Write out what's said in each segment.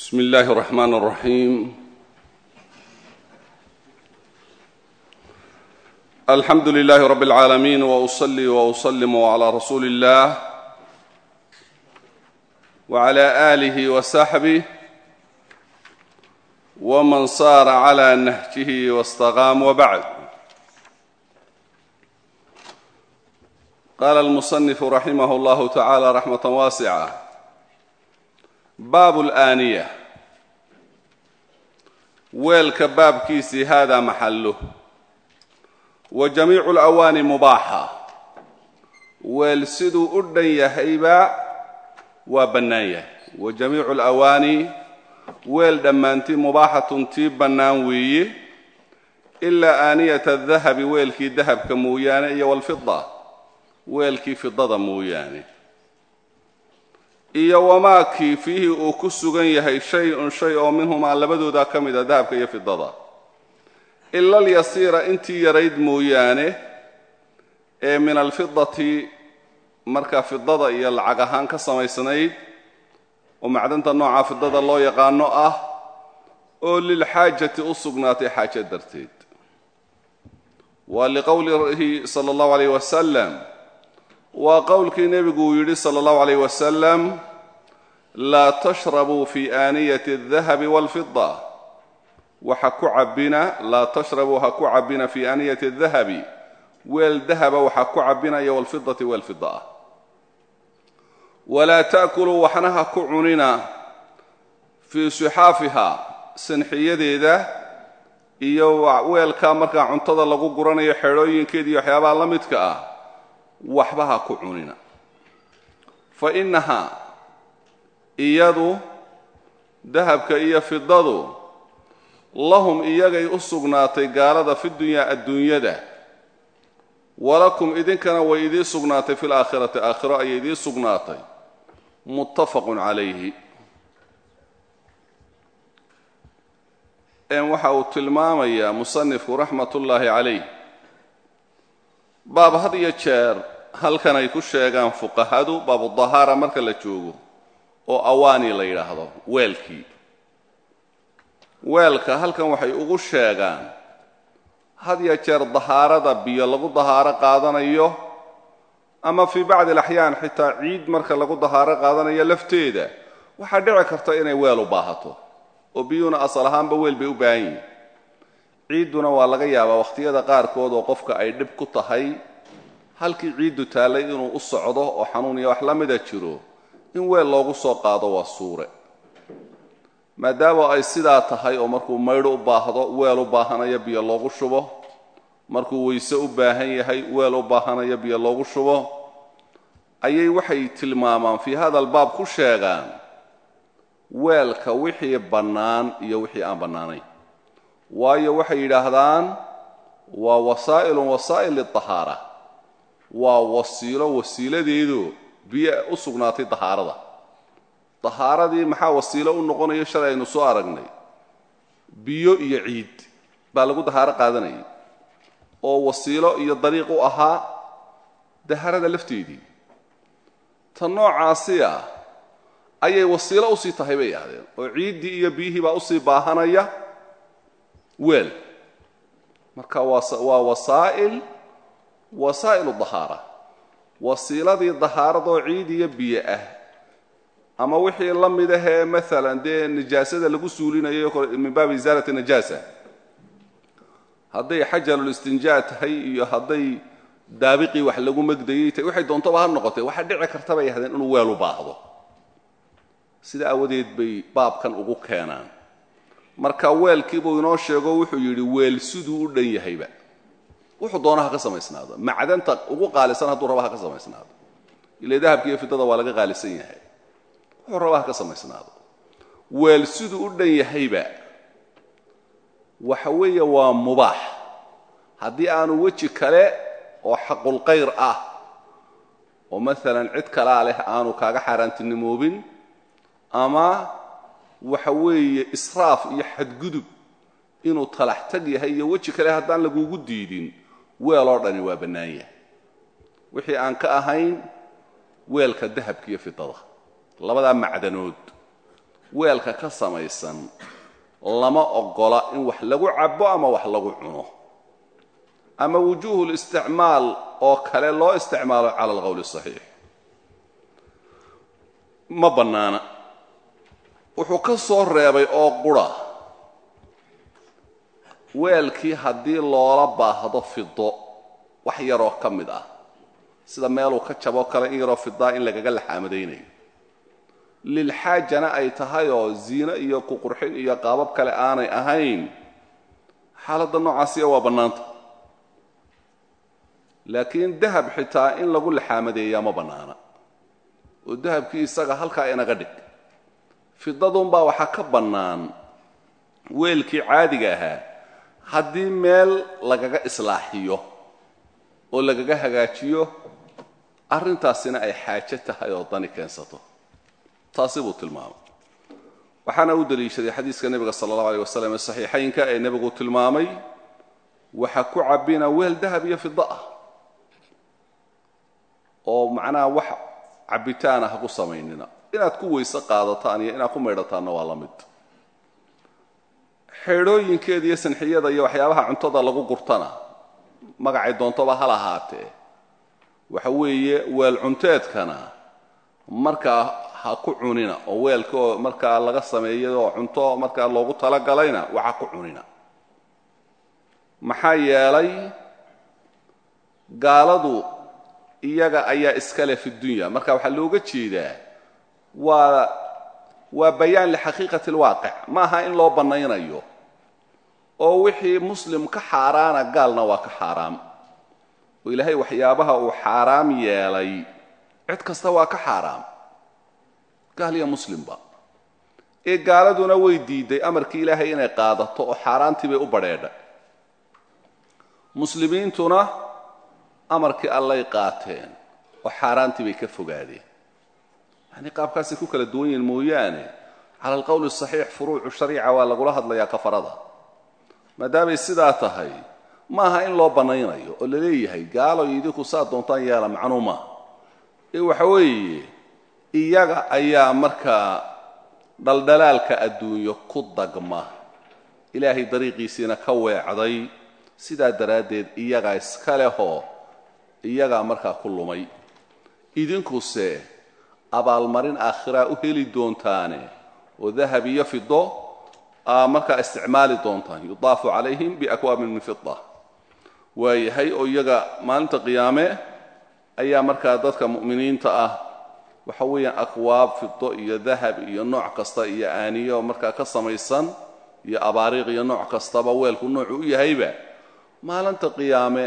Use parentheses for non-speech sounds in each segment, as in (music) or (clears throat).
بسم الله الرحمن الرحيم الحمد لله رب العالمين واصلي واسلم على رسول الله وعلى اله وصحبه ومن صار على نهجه واستقام وبعد قال المصنف رحمه الله تعالى رحمه واسعه baabu alaaniya weelka baabkiisii haadaa maxallo wa jamiicu alawaani mubaaxa. Weel siduu u dhan yahayba waa bannaan yahay. Wa jamiicu alawaani weel dhammaantii mubaaxatun tii bannaan weeye ilaa aaniyata adahabi weelkii dahabka mooyaane iyo walfida weelkii fidada mooyaane iyo wamaakii fiihi uu ku sugan yahay shay-un shay oo minhumaa labadooda ka mid a dahabka iyo fidada ila alyasiira intii yarayd mooyaane ee min alfidati markaa fidada iyo lacag ahaan ka samaysnayd oo macdanta nooca fidada loo yaqaano ah oo lilxaajati u sugnaatay xaajo darteed. Waa liqowlihi sala allahu alayh wasalam waa qowlkii nebigu uu yidhi sala allahu alayh wasalam laa tashrabuu fi aaniyati aldahabi walfida waxa ku cabbina laa tashrabuu ha ku cabbina fi aaniyati aldahabi weel dahaba waxa ku cabbinaya walfidati weelfida ah walaa ta'kuluu waxna ha ku cunina fii sixaafiha sanxiyadeeda iyo weelka markaa cuntada lagu guranayo xeedhooyinkeeda iyo waxyaabaha la midka ah waxba ha ku cunina. Fa innahaa iyadu dahabka iyo fidadu lahum iyagay u sugnaatay gaalada fi dunyaa adduunyada. Walakum idinkana way idiin sugnaatay fi laakhirati aakhiro ayay idiin sugnaatay. Muttafaqun calayhi waxa uu tilmaamayaa musanifku raxmat ullaahi calayh baab had iyo jeer halkan ay ku sheegaan fuqahadu baabudahaara marka la joogo oo awaani la yidhaahdo weelkii. Weelka halkan waxay ugu sheegaan had jeer dahaarada biyo lagu dahaaro qaadanayo ama fii bacdi alaxyaan xitaa ciid marka lagu dahaaro qaadanayo lafteeda waxaa dhici karta inay weel u baahato oo biyuhuna asal ahaanba weel bay u baahan yihiin ciidduna waa laga yaabaa wakhtiyada qaarkood oo qofka ay dhib ku tahay halkii ciiddu taallay inuu u socdo oo xanuun iyo wax la mida jiro in weel loogu soo qaado waa suure. Maadaama ay sidaa tahay oo markuu maydho u baahdo weel u baahanayo biyo loogu shubo. Markuu weyse u baahan yahay weel u baahanayo biyo loogu shubo. Ayay waxay tilmaamaan fii hada albaab ku sheegaan weelka wixii bannaan iyo wixii aan bannaanayn. Waayo waxay yidhaahdaan waa wasaa'ilun wasaa'il lidahaara waa wasiilo wasiiladeedu biyo u sugnaatay dahaarada. Dahaaradii maxaa wasiilo u noqonayo shalay aynu soo aragnay? Biyo iyo ciid baa lagu dahaaro qaadanayay. Oo wasiilo iyo dariiq u ahaa dahaarada lafteedii. Ta noocaasi ah ayay wasiilo u sii tahay bay ahdeen oo ciiddii iyo biyihii baa u sii baahanaya weel. Marka waa wasaa'il wasaa'ilu dahaara. Wasiiladii dahaaradoo ciid iyo biyo ah. Ama wixii la mid ahee maalan dee nijaasada lagu suulinayo min baabi isaalati najaasa. Hadday xajarulistinjaa tahay iyo hadday daabiqii wax lagu megdayay tahay waxay doontaba ha noqotee waxaa dhici karta bay ahdeen inuu weel baahdo. Sida aawadeed bay baabkan ugu keenaan. Marka weelkiibuu inoo sheego wuxuu yidhi weel siduu u dhan yahayba wuxuu doona ka samaysnaado. Macdanta ugu qaalisan hadduu raba ka samaysnaado. Ile dahabka iyo fidada waa laga qaalisan yahay. Wuxuu raba ka samaysnaado. Weel siduu u dhan yahayba waxa weeye waa mubaax. Haddii aanu weji kale oo xaqulqayr ah oo maalan cid kalaa leh aanu kaaga xaaraantinimoobin ama waxa weeye israaf iyo xadgudub inuu talax tag yahay iyo weji kale haddaan lagugu diidin weeloo dhani waa bannaan yahay. Wixii aan ka ahayn weelka dahabka iyo fidada labadaa macdanood weelka ka samaysan lama oggola in wax lagu cabbo ama wax lagu cuno. Ama wujuuhu listicmaal oo kale loo isticmaalo cala alqowli saxiix. Ma bannaana. Wuxuu ka soo reebay oo qura weelkii haddii loola baahdo fido wax yaroo ka mid ah. Sida meeluu ka jaboo kale in yaroo fidaa in lagaga laxaamadaynayo lilxaajana ay tahay oo ziino iyo kuqurxin iyo qaabab kale aanay ahayn. Xaaladda noocaasiya waa bannaanta. Laakiin dahab xitaa in lagu laxaamadeeyaa ma bannaana. Oo dahabkii isaga halkaa inaga dhig. Fidadunbaa waxaa ka bannaan weelkii caadiga ahaa haddii meel lagaga islaaxiyo oo lagaga hagaajiyo arrintaasina ay xaajo tahay oo dani keensato. Taasi buu tilmaamay. Waxaana u deliishaday xadiiska nebiga sala allahu aleyh wasalam ee saxiixaynka ee nebigu tilmaamay waxa ku cabbina weel dahab iyo fida ah oo macnaha wax cabbitaan ah ku samaynina. Inaad ku weyse qaadataan iyo inaad ku maydhataanna waa la mid xeedhooyinkeeda iyo sanxiyada iyo waxyaabaha cuntada lagu gurtana magacay doontoba ha lahaatee waxa weeye weel cunteedkana markaa ha ku cunina oo weelka markaa laga sameeyay oo cunto markaa loogu talagalayna waxa ku cunina. Maxaa yeelay gaaladu iyaga ayaa iskale fi dunya. Marka waxaa looga jeedaa waa waa bayaan lixaqiiqati alwaaqic ma aha in loo bannaynayo oo wixii muslim ka xaaraana gaalna waa ka xaaraam. Oo ilaahay waxyaabaha uu xaaraam yeelay cid kasta waa ka xaaraam. Gaal iyo muslimba ee gaaladuna way diiday amarkii ilaahay inay qaadato oo xaaraantii bay u badheedhay muslimiintuna amarkii allay qaateen oo xaaraantii bay ka fogaadeen. Yacnii qaabkaasay ku kala duwan yihiin mooyaane. Cala alqowli saxiix furuucu shariica waa lagula hadlayaa kafarada maadaamay sidaa tahay ma aha in loo bannaynayo oo la leeyahay gaalo idinku saa doontaan yeela macnuu maaha ee waxa weeye iyaga ayaa markaa dhaldhalaalka adduunyo ku dagma. Ilaahay dariiqiisiina ka weecday sidaa daraaddeed iyagaa iska lehoo iyagaa markaa ku lumay. Idinkuse abaalmarin aakhiraa u heli doontaane oo dahab iyo fido markaa isticmaali doontaan yudaafu calayhim biakwaabin min fida waayahay oo iyaga maalinta qiyaame ayaa markaa dadka mu'miniinta ah waxa weeyaan akwaab fido iyo dahab iyo nooc kasta iyo aaniyo markaa ka samaysan iyo abaariiq iyo nooc kastaba weelku noocu u yahayba maalinta qiyaame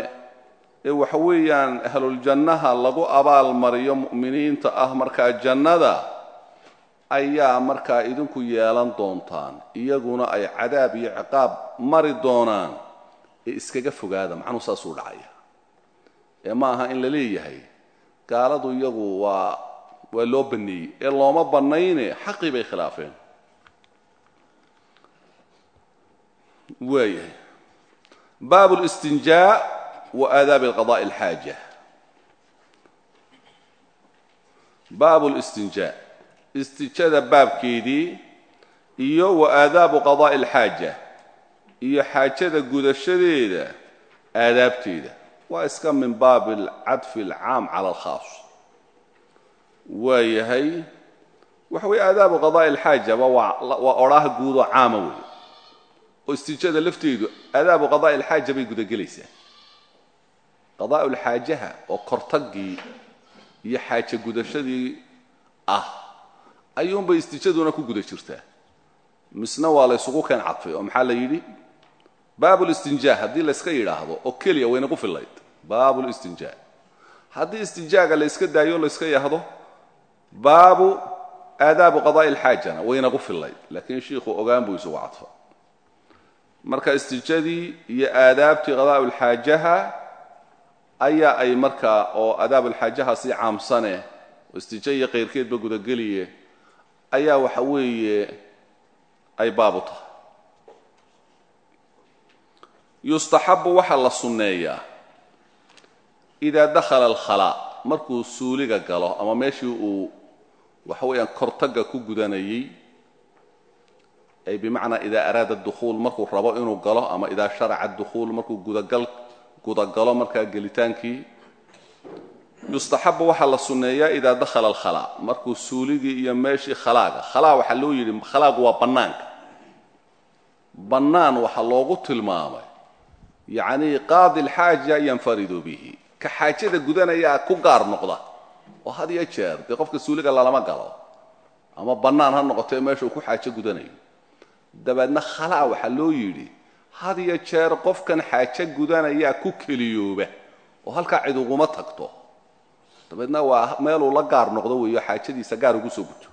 ee waxa weeyaan ahluljannaha lagu abaal mariyo mu'miniinta ah markaa jannada ayaa markaa idinku yeelan doontaan iyaguna ay cadaab iyo ciqaab mari doonaan. Ee iskaga fogaada macnuu saasuu dhacaya ee ma aha in la leeyahay gaaladu iyagu waa waa loo banneeyey ee looma bannayne xaqii bay khilaafeen. Waayahay. Baab اlistinjaa wa aadaabi alqadaءi alxaaja. Baabu listinjaa istijada baabkeedii iyo wa aadaabu qadaa'i alxaaja iyo xaajada gudashadeeda aadaabteeda. Waa iska min baabi alcadfi alcaam cala alkhaas. Waa yahay waxa weeye aadaabu qadaa'i alxaajaba waa waa odhaah guud oo caama weeye. Oo istijada lafteedu aadaabu qadaa'i alxaaja bay gudagelaysaa. Qadaa'u lxaajaha oo kortagii iyo xaaje gudashadii ah ayuunbay istijaduna ku guda jirtaa misna waa la ysugu keen cadfay oo maxaa la yidhi? Baabu listinjaa haddii layska yidhaahdo oo keliya waynagu fillayd. Baabu listinjaa haddii istinjaaga la yska daayo layska yahdo baabu aadaabu qadaa'i alxaajana waynagu fillayd. Laakiin shiikhu ogaan buu isugu cadfa marka istijadii iyo aadaabtii qadaa'u lxaajaha ayaa ay markaa oo adaabulxaajaha sii caamsane oo istijo iyo qayrkeedba gudageliye ayaa waxa weeye ay baabu tahay. Yustaxabu waxaa la sunneeyaa idaa dakhala alkhalaa markuu suuliga galo ama meeshii uu waxa weeyaan kortagga ku gudanayey ay bimacnaa idaa araada dukhuul markuu rabo inuu galo ama idaa sharaca dukhuul markuu gudagal gudagalo markaa gelitaankii yustaxabu waxaa la sunneeyaa idaa dakhala alkhalaa markuu suuligii iyo meeshii khalaaga. Khalaa waxaa loo yidhi khalaagu waa bannaanka. Bannaan waxaa loogu tilmaamay. Yacnii qaadi alxaaja yanfaridu bihi. Ka xaajada gudanayaa ku gaar noqda. Oo had iyo jeer. Dee qofka suuliga lalama galo. Ama bannaan ha noqotee meesha ku xaajo gudanayo. Dabeedna khalaa waxaa loo yidhi had jeer qofkan xaajo gudanayaa ku keliyooba oo halkaa cid uguma tagto dabeedna waa meeluu la gaar noqdo weeyo xaajadiisa gaar ugu soo guto.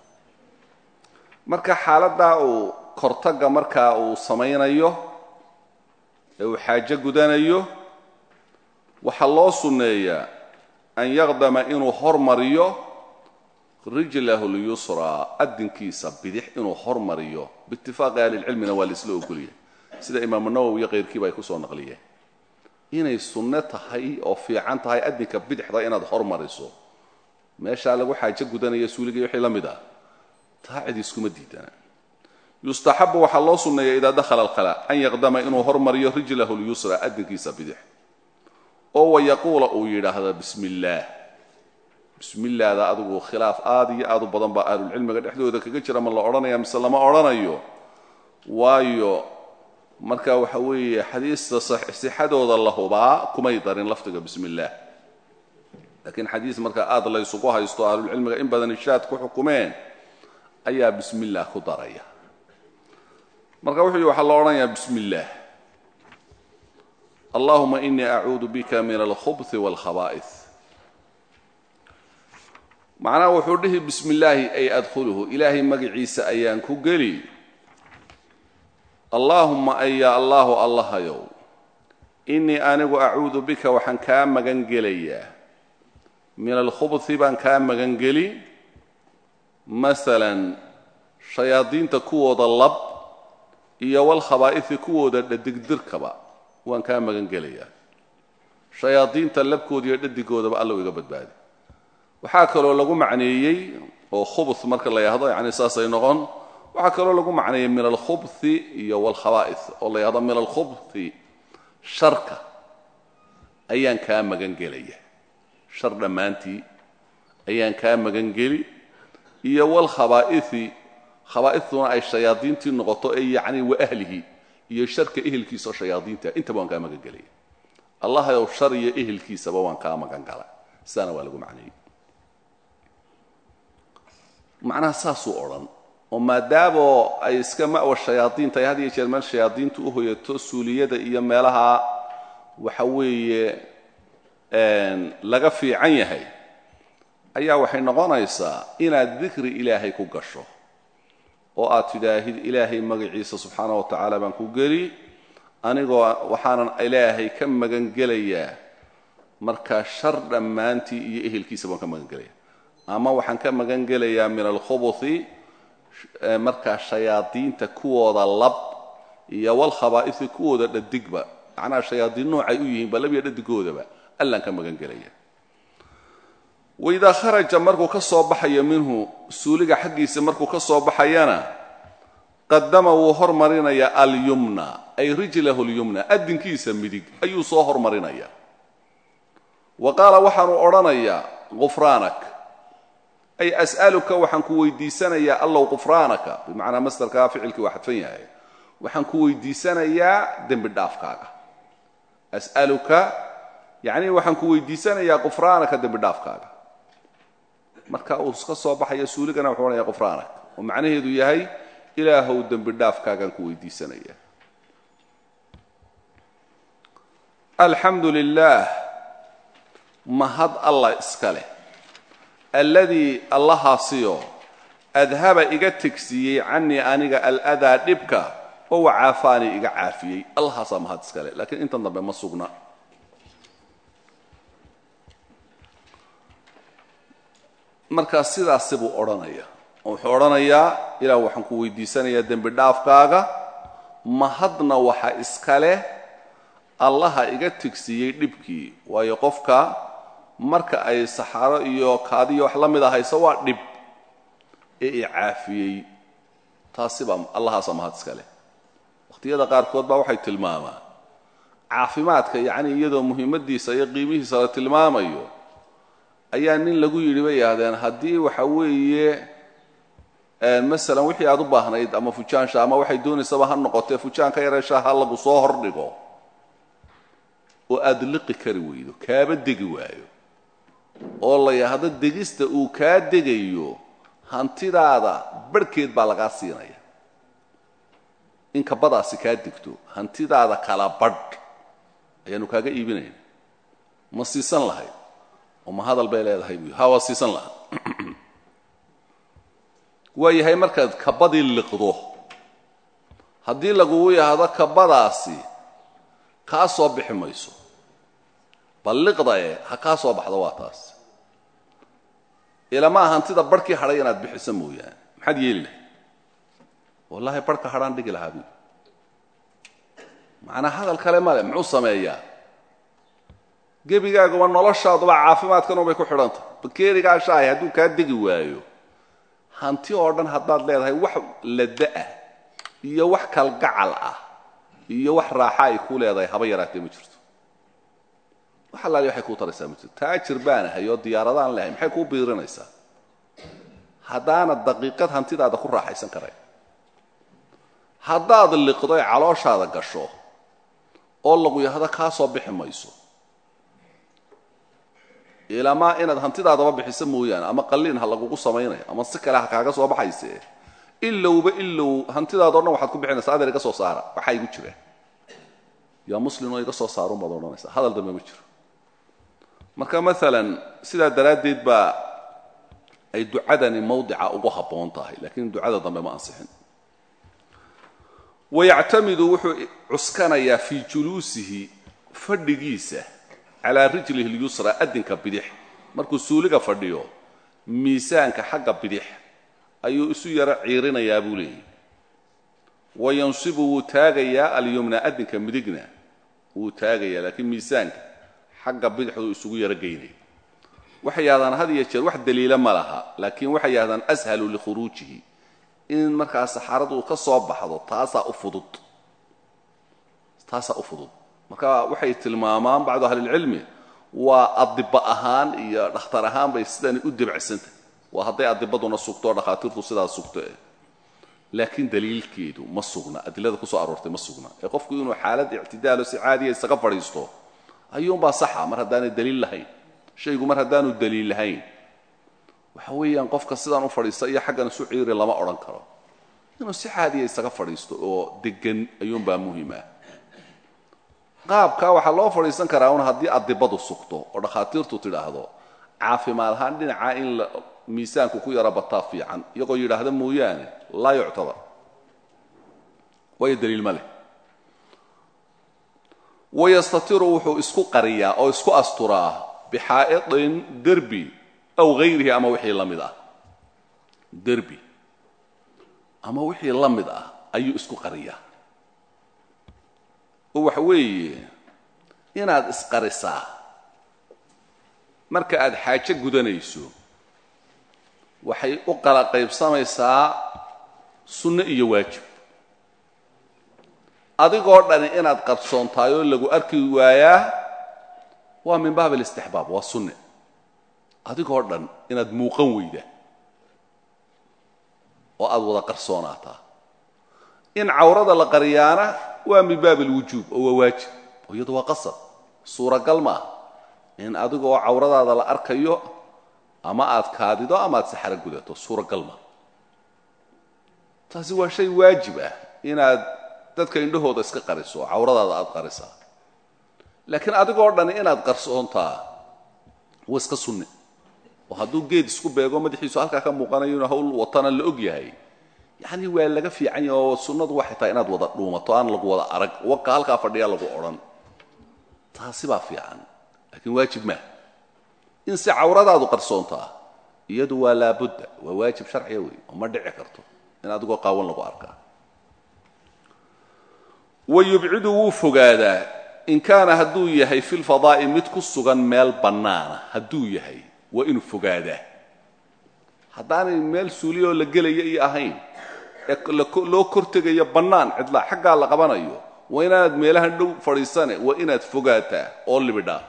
Marka xaaladdaa uu kortaga markaa uu samaynayo ee uu xaajo gudanayo waxaa loo sunneeyaa an yaqdama inuu hormariyo rijlahu lyusraa adinkiisa bidix inuu hormariyo. Biitifaaqi ahlilcilmina waa laisla ogoliyay sida imaamu nawowi iyo kayrkiiba ay ku soo naqliyeen inay sunno tahay oo fiican tahay adinka bidixda inaad hormariso meeshaa lagu xaajo gudanaya suuligii wixii la mid ah. Taa iskuma diidana. Yustaxabu waxaa loo sunneeya idaa dakhala alkhala an yaqdama inuu hormariyo rijlahu lyusra adinkiisa bidix. Oo wayaquula uu yidhaahda bismi illaah bismi illaahda adigu khilaaf aad iyo aad u badan baa ahlulcilmiga dhexdooda kaga jira ma la odhanaya mise lama odhanayo. Waayo marka waxa weeye xadiista sixadooda la hubaa kumay darin lafdiga bismi illaah laakiin xadiis marka aad la ysugu haysto ahlulcilmiga in badan ishaad ku xukumeen ayaa bismi illaah ku daraya. Marka wuxuu yihi waxaa la odhanayaa bismi illaah allahuma inii acuudu bika min alkhubhi wاlkhaba'ih macnaha wuxuu dhihi bismi illaahi ay adkhuluhu. Ilaahay magaciisa ayaan ku geli allaahumma ayaa allaahu allahayow innii anigu acuudu bika waxaan kaa magan gelayaa min alkhubhi baan kaa magan geli masalan shayaadiinta kuwooda lab iyo walkhabaa'ihi kuwooda dhadigdirkaba waan kaa magan gelayaa shayaadiinta labkooda iyo dhadigoodaba allow iga badbaadi. Waxaa kaloo lagu macneeyey oo khubth marka la yahdo yani saasay noqon waxaa kaloo lagu macneeyey min alkhubhi iyo walkhaba'is oo la yahdo min alkhubhi sharka ayaan kaa magan gelaya shar dhammaantii ayaan kaa magan geli iyo walkhabaa'ihi khabaa'istuna ay shayaadiintii noqoto ee yacni wa ahlihi iyo sharka ehelkiisaoo shayaadiinta intaba waan kaa magan gelaya allahayow shar iyo ehelkiisaba waan kaa magan gala sidaana waa lagu macneeyey macnaha saasuu odhan oo maadaamoo ay iska ma'wa shayaadiinta ay had iyo jeer meel shayaadiintu u hoyato suuliyada iyo meelaha waxa weeye laga fiican yahay ayaa waxay noqonaysaa inaad dikri ilaahay ku gasho oo aad tidhaahid ilaahay magaciisa subxaana wa tacaala baan ku geli anigoo waxaanan ilaahay ka magan gelayaa markaa shar dhammaantii iyo ehelkiisa baan ka magan gelaya ama waxaan ka magan gelayaa min alkhubuthi markaa shayaadiinta kuwooda lab iyo walkhabaa'ihi kuwooda dhadigba. Macnaha shayaadiin noocay u yihiin ba labiyo dhadigoodaba allaan ka magan gelaya. Waidaa kharaja markuu ka soo baxayo minhu suuliga xaggiisa markuu ka soo baxayana qadama wuu hormarinayaa alyumna ay rijlahu lyumna adinkiisa midig ayuu soo hormarinaya wa qaala waxaanu odhanayaa gufraanak ay as'aluka waxaan ku weydiisanayaa allow qufraanaka bimacnaa masdarkaa ficilkii waa xadfan yahay. Waxaan ku weydiisanayaa dembi dhaafkaaga. As'aluka yacni waxaan ku weydiisanayaa qufraanaka dembi dhaafkaaga. Marka uu ka soo baxaya suuligana wuxuu odhanaya qufraanak oo macnaheedu yahay ilaahow dembi dhaafkaagaan ku weydiisanaya alxamdu lilaah mahad allah iska alladii allahaasiyo adhaba iga tegsiiyey canii aniga aladaa dhibka oo wacaafaanii iga caafiyey. Allahaasaa mahad iska leh lakiin intan dambe ma sugna. Markaa sidaasi buu odhanaya. Wuxuu odhanayaa ilaah waxaan ku weydiisanayaa dembi dhaafkaaga mahadna waxa iska leh? Allaha iga tegsiiyey dhibkii waayo qofka marka ay saxaaro iyo kaadiyo wax la mid ahayso waa dhib. Ee i caafiyey. Taasi baa allahaasa mahad iska leh. Wakhtiyada qaarkood baa waxay tilmaamaa. Caafimaadka yacni iyadoo muhiimadiisa iyo qiimihiisa la tilmaamayo ayaa nin lagu yidhi bay yidhahdeen haddii waxa weeye masalan wixii aad u baahnayd ama fujaansha ama waxay doonaysaba ha noqotee fujaanka yareeshaa ha lagu soo hordhigo oo aada liqi kari weydo kaaba degi waayo oo la yidhaahdo degista uu kaa degayo hantidaada barhkeed baa lagaa siinaya. In kabadaasi kaa degto hantidaada kala badh ayaanu kaaga iibinayna ma siisan lahayd oo ma hadal bay leedahay buy ha waa siisan lahaa. (clears throat) Waa yahay markaad kabadii liqdo. Haddii lagugu yahdo kabadaasi kaa soo bixi mayso bal liqda e ha kaa soo baxdo waa taas. Ilamaa hantida barhkii hadhay inaad bixiso mooyaane. Maxaad yeeli lahay wallaahi barhka hadhaan dhigi lahaa macnaa hadal kale male muxuu sameeyaa? Gebigaaguba noloshaaduba caafimaadkanubay ku xidhantah bakeerigaa shaahay hadduu kaa degi waayo. Hanti oo dhan haddaad leedahay wax lada-ah iyo wax kalgacal ah iyo wax raaxa ay ku leedahay haba yaraatee ma jirto wax allaali waxay kuu taraysaa ma taajir baan ahay oo diyaaradaan lehay maxay kuu biirinaysaa? Haddaana daqiiqad hantidaada ku raaxaysan karay. Haddaad liqdo ee calooshaada gasho oo lagu yahdo kaa soo bixi mayso ilamaa inaad hantidaadaba bixiso mooyaane ama qalliin ha lagugu samaynayo ama si kale ha kaaga soo baxayse ilowba ilow hantidaado dhan waxaad ku bixinaysaa adeer iga soo saara waxaa igu jira. Yaa muslim oo iga soo saarun baad odhanaysaa hadal dambe ma jiro marka maalan sidaa daraaddeed baa ay ducadani mawdica ugu habboon tahay laakiin ducada dambe ma ansixin wayactamidu wuxuu cuskanayaa fii juluusihi fadhigiisa calaa rijlihi lyusra adinka bidix. Markuu suuliga fadhiyo miisaanka xagga bidix ayuu isu yaro ciirinayaa buu leeyahy wayansibu wuu taagayaa alyumna adinka midigna wuu taagayaa laakiin miisaanka xagga bidixduu isugu yaro geynaya waxay yahdaan had iyo jeer wax daliila ma laha laakiin waxay yahdaan ashalu likhuruujihi in markaa saxaaradu ka soo baxdo taasaa u fudud. Taasaa u fudud. Marka waxay tilmaamaan bacdu ahlilcilmi waa adiba ahaan iyo dhakhtar ahaan bay sidani u debacsantahy waa hadday adibaduna sugto o dhakhaatiirtu sidaas sugto eh laakiin daliilkeedu ma sugna adilada ku soo aroortay ma sugna. Ee qofku inuu xaalad ictidaalo si caadiya isaga fadhiisto ayuunbaa saxa mar haddaanay daliil lahayn. Shaygu mar haddaanu daliil lahayn. Waxa weeyaan qofka sidaan u fadhiista iyo xaggan isu ciiri lama odhan karo. Inuu si caadiya isaga fadhiisto oo degan ayuunbaa muhima qaabkaa waxaa loo fadhiisan karaa un haddii adibadu sugto oo dhakhaatiirtu tidhaahdo caafimaad ahaan dhinacaa in miisaanku ku yaro bataa fiican iyagoo yidhaahda mooyaane laa yuctabar waayo daliil ma leh wayastatiru wuxuu isku qariyaa oo isku asturaa bixaa'idin derbi aw hayrihi ama wixii la mid ah derbi ama wixii la mid ah ayuu isku qariyaa oo waxa weeye inaad isqarisaa marka aad xaajo gudanayso waxay u qala qaybsamaysaa sunno iyo waajib adigoo dhani inaad qarsoontaayoo lagu arki waayaa waa min baab alistixbaab waa sunne. Adigoo dhan inaad muuqan weyda oo aad wada qarsoonaataa. In cawrada la qariyaana waa min baab alwujuub oo waa waajib oo iyadu waa qasab. Suuragal maaha in adigoo cawradaada la arkayo ama aad kaadido ama aad saxaro gudato suuragal maaha taasi waa shay waajib ah inaad dadka indhahooda iska qariso cawradaada aad qarisaa laakiin adigoo dhani inaad qarsoontaa waa iska sunne oo hadduu geed isku beego madaxiisu halkaa ka muuqanayo inuu hawl watana la og yahay. Yacni waa laga fiican yahay oo sunnadu waxay tahay inaad wada dhuumato aan lagu wada arag waka halkaa fadhiya lagu odhan. Taasi baa fiican. Laakiin waajib maaha in si cawradaadu qarsoontaa iyadu waa laabudda waa waajib sharciya wey oo ma dhici karto in adigoo qaawan lagu arkaa wa yubcidu wuu fogaadaa in kaana hadduu yahay fi lfadaa'i mid ku sugan meel bannaana hadduu yahay waa inuu fogaadaa. Haddaanay meel suuliyoo la gelaya iyo ahayn ee loo kortegayo bannaan cidlaa xaggaa la qabanayo waa inaanaad meelahan dhow fadhiisane waa inaad fogaataa oo libidhaa.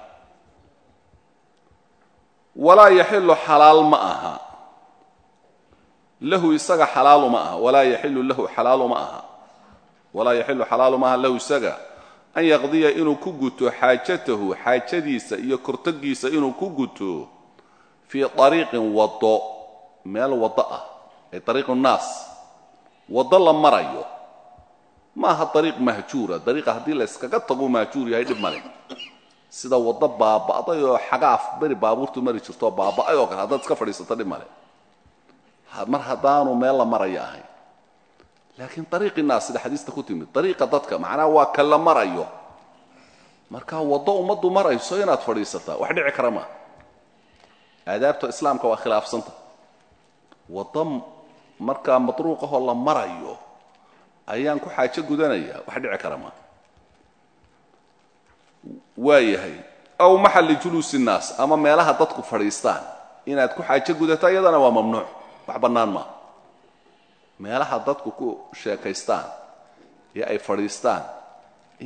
Walaa yaxilu xalaal ma aha. Lahu isaga xalaalu ma aha. Walaa yaxilu lahu xalaalu ma aha walaa yaxilu xalaalu ma aha lahu isaga an yaqdiya inuu ku guto xaajatahu xaajadiisa iyo kortagiisa inuu ku guto fii ariiqin waddo meel waddo ah ay ariiqu nnaas waddo la marayo ma aha ariiq mahjuura dariiqa haddii la yskaga tagu mahjuur yahay dhib male sida waddo baaba'day oo xagaaf beri baabuurtu mari jirto baaba'ay oo kale haddaad iska fadhiisato dhib male mar haddaanu meel la maraya ahayn laakiin ariiqi naas sida xadiista ku timid ariiqa dadka macnaha waa ka la marayo. Marka waddo ummaddu marayso inaad fadhiisataa wax dhici kara maa aadaabta islaamka waa khilaafsanta waddo markaa madruuqahoo la marayo ayaan ku xaajo gudanaya wax dhici kara maa waa yahay aw maxalli juluusi nnaas ama meelaha dadku fadhiistaan inaad ku xaajo gudato iyadana waa mamnuuc. Wax bannaan maa meelaha dadku ku sheekaystaan ee ay fadhiistaan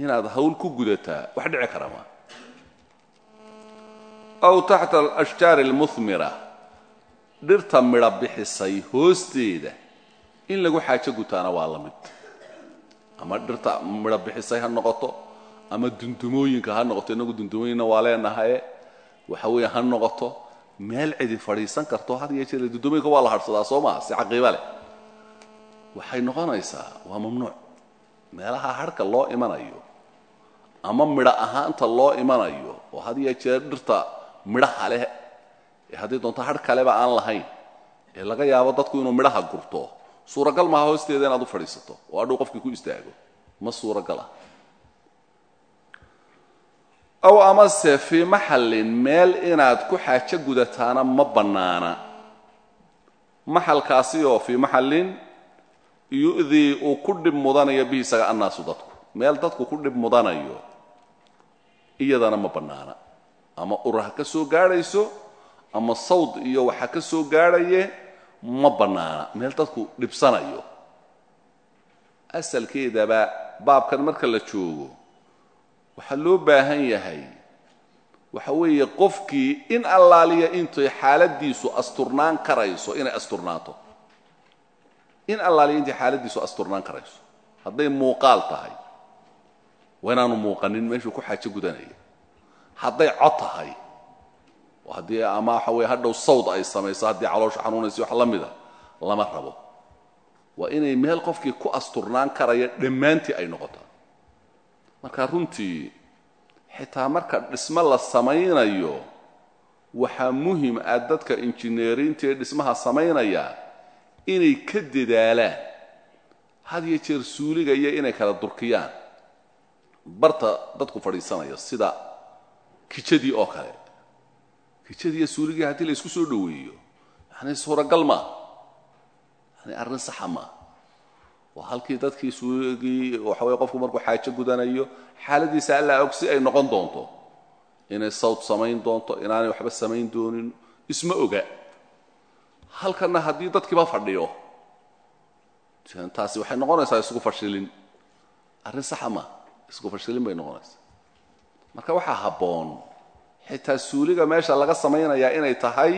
inaad hawl ku gudataa wax dhici kara maa aw taxta alashjaari almuhmira dhirta midho bixisay hoosteeda in lagu xaajo gutaana waa la mid. Ama dhirta midho bixisay ha noqoto ama dundumooyinka ha noqoto inagu dundumooyinna waa leenahaye waxa weeye ha noqoto meel cidi fadhiisan karto had iyo jeer dundumooyinka waa la hadhsadaa soo maa si caqiiba leh waxay noqonaysaa waa mamnuuc. Meelaha harhka loo imanayo ama midho ahaanta loo imanayo oo had iyo jeer dhirta midhaha leh ee haddii doonto har kaleba aan lahayn ee laga yaabo dadku inuu midhaha gurto suuragal maha hoosteeda inaad u fadhiisato oo adhow qofkii ku istaago. Ma suuragal ah. Aw amase fii maxallin meel inaad ku xaajo gudataana ma bannaana. Maxalkaasi oo fii maxallin yu'dii uu ku dhib mudanayo bihi isaga annaasu dadku. Meel dadku ku dhib mudanayo iyadana ma bannaana. Ama ur ha ka soo gaadhayso ama sawd iyo waxa ka soo gaadhaye ma bannaana. Meel dadku dhibsanayo. Asalkeedaba baabkan marka la joogo waxaa loo baahan yahay waxa weeye qofkii in allaaliya intay xaaladiisu asturnaan karayso inay asturnaato in allaaliya intay xaaladiisu asturnaan karayso. Hadday muuqaal tahay. Waa inaanu muuqanin meeshuu ku xaajo gudanaya hadday cod tahay haddii ama waxa weye hadhow sawd ay samayso haddii caloosha xanuunaysa wax la mida lama rabo. Waa inay meel qofkii ku asturnaan karaya dhammaantii ay noqotaa. Marka runtii xitaa marka dhismo la samaynayo waxaa muhiim ah dadka injineeriinta ee dhismaha samaynaya inay ka dadaalaan. Had iyo jeer suuliga iyo inay kala durkiyaan. Barta dadku fadhiisanaya sida kijadii oo kale. Kijadii iyo suuligii haddii la isku soo dhoweeyo yani suuragal maa yani arrin saxa maa waa halkii dadkii suuligii waxa weye qofku markuu xaajo gudanayo xaaladiisa allaa og si ay noqon doonto. Inay sawd samayn doonto inaanay waxba samayn doonin isma oga halkanna haddii dadkiiba fadhiyo. Taasi waxay noqonaysaa isku fashilin. Arrin saxa maa isku fashilin bay noqonaysaa. Marka waxaa habboon xitaa suuliga meesha laga samaynayaa inay tahay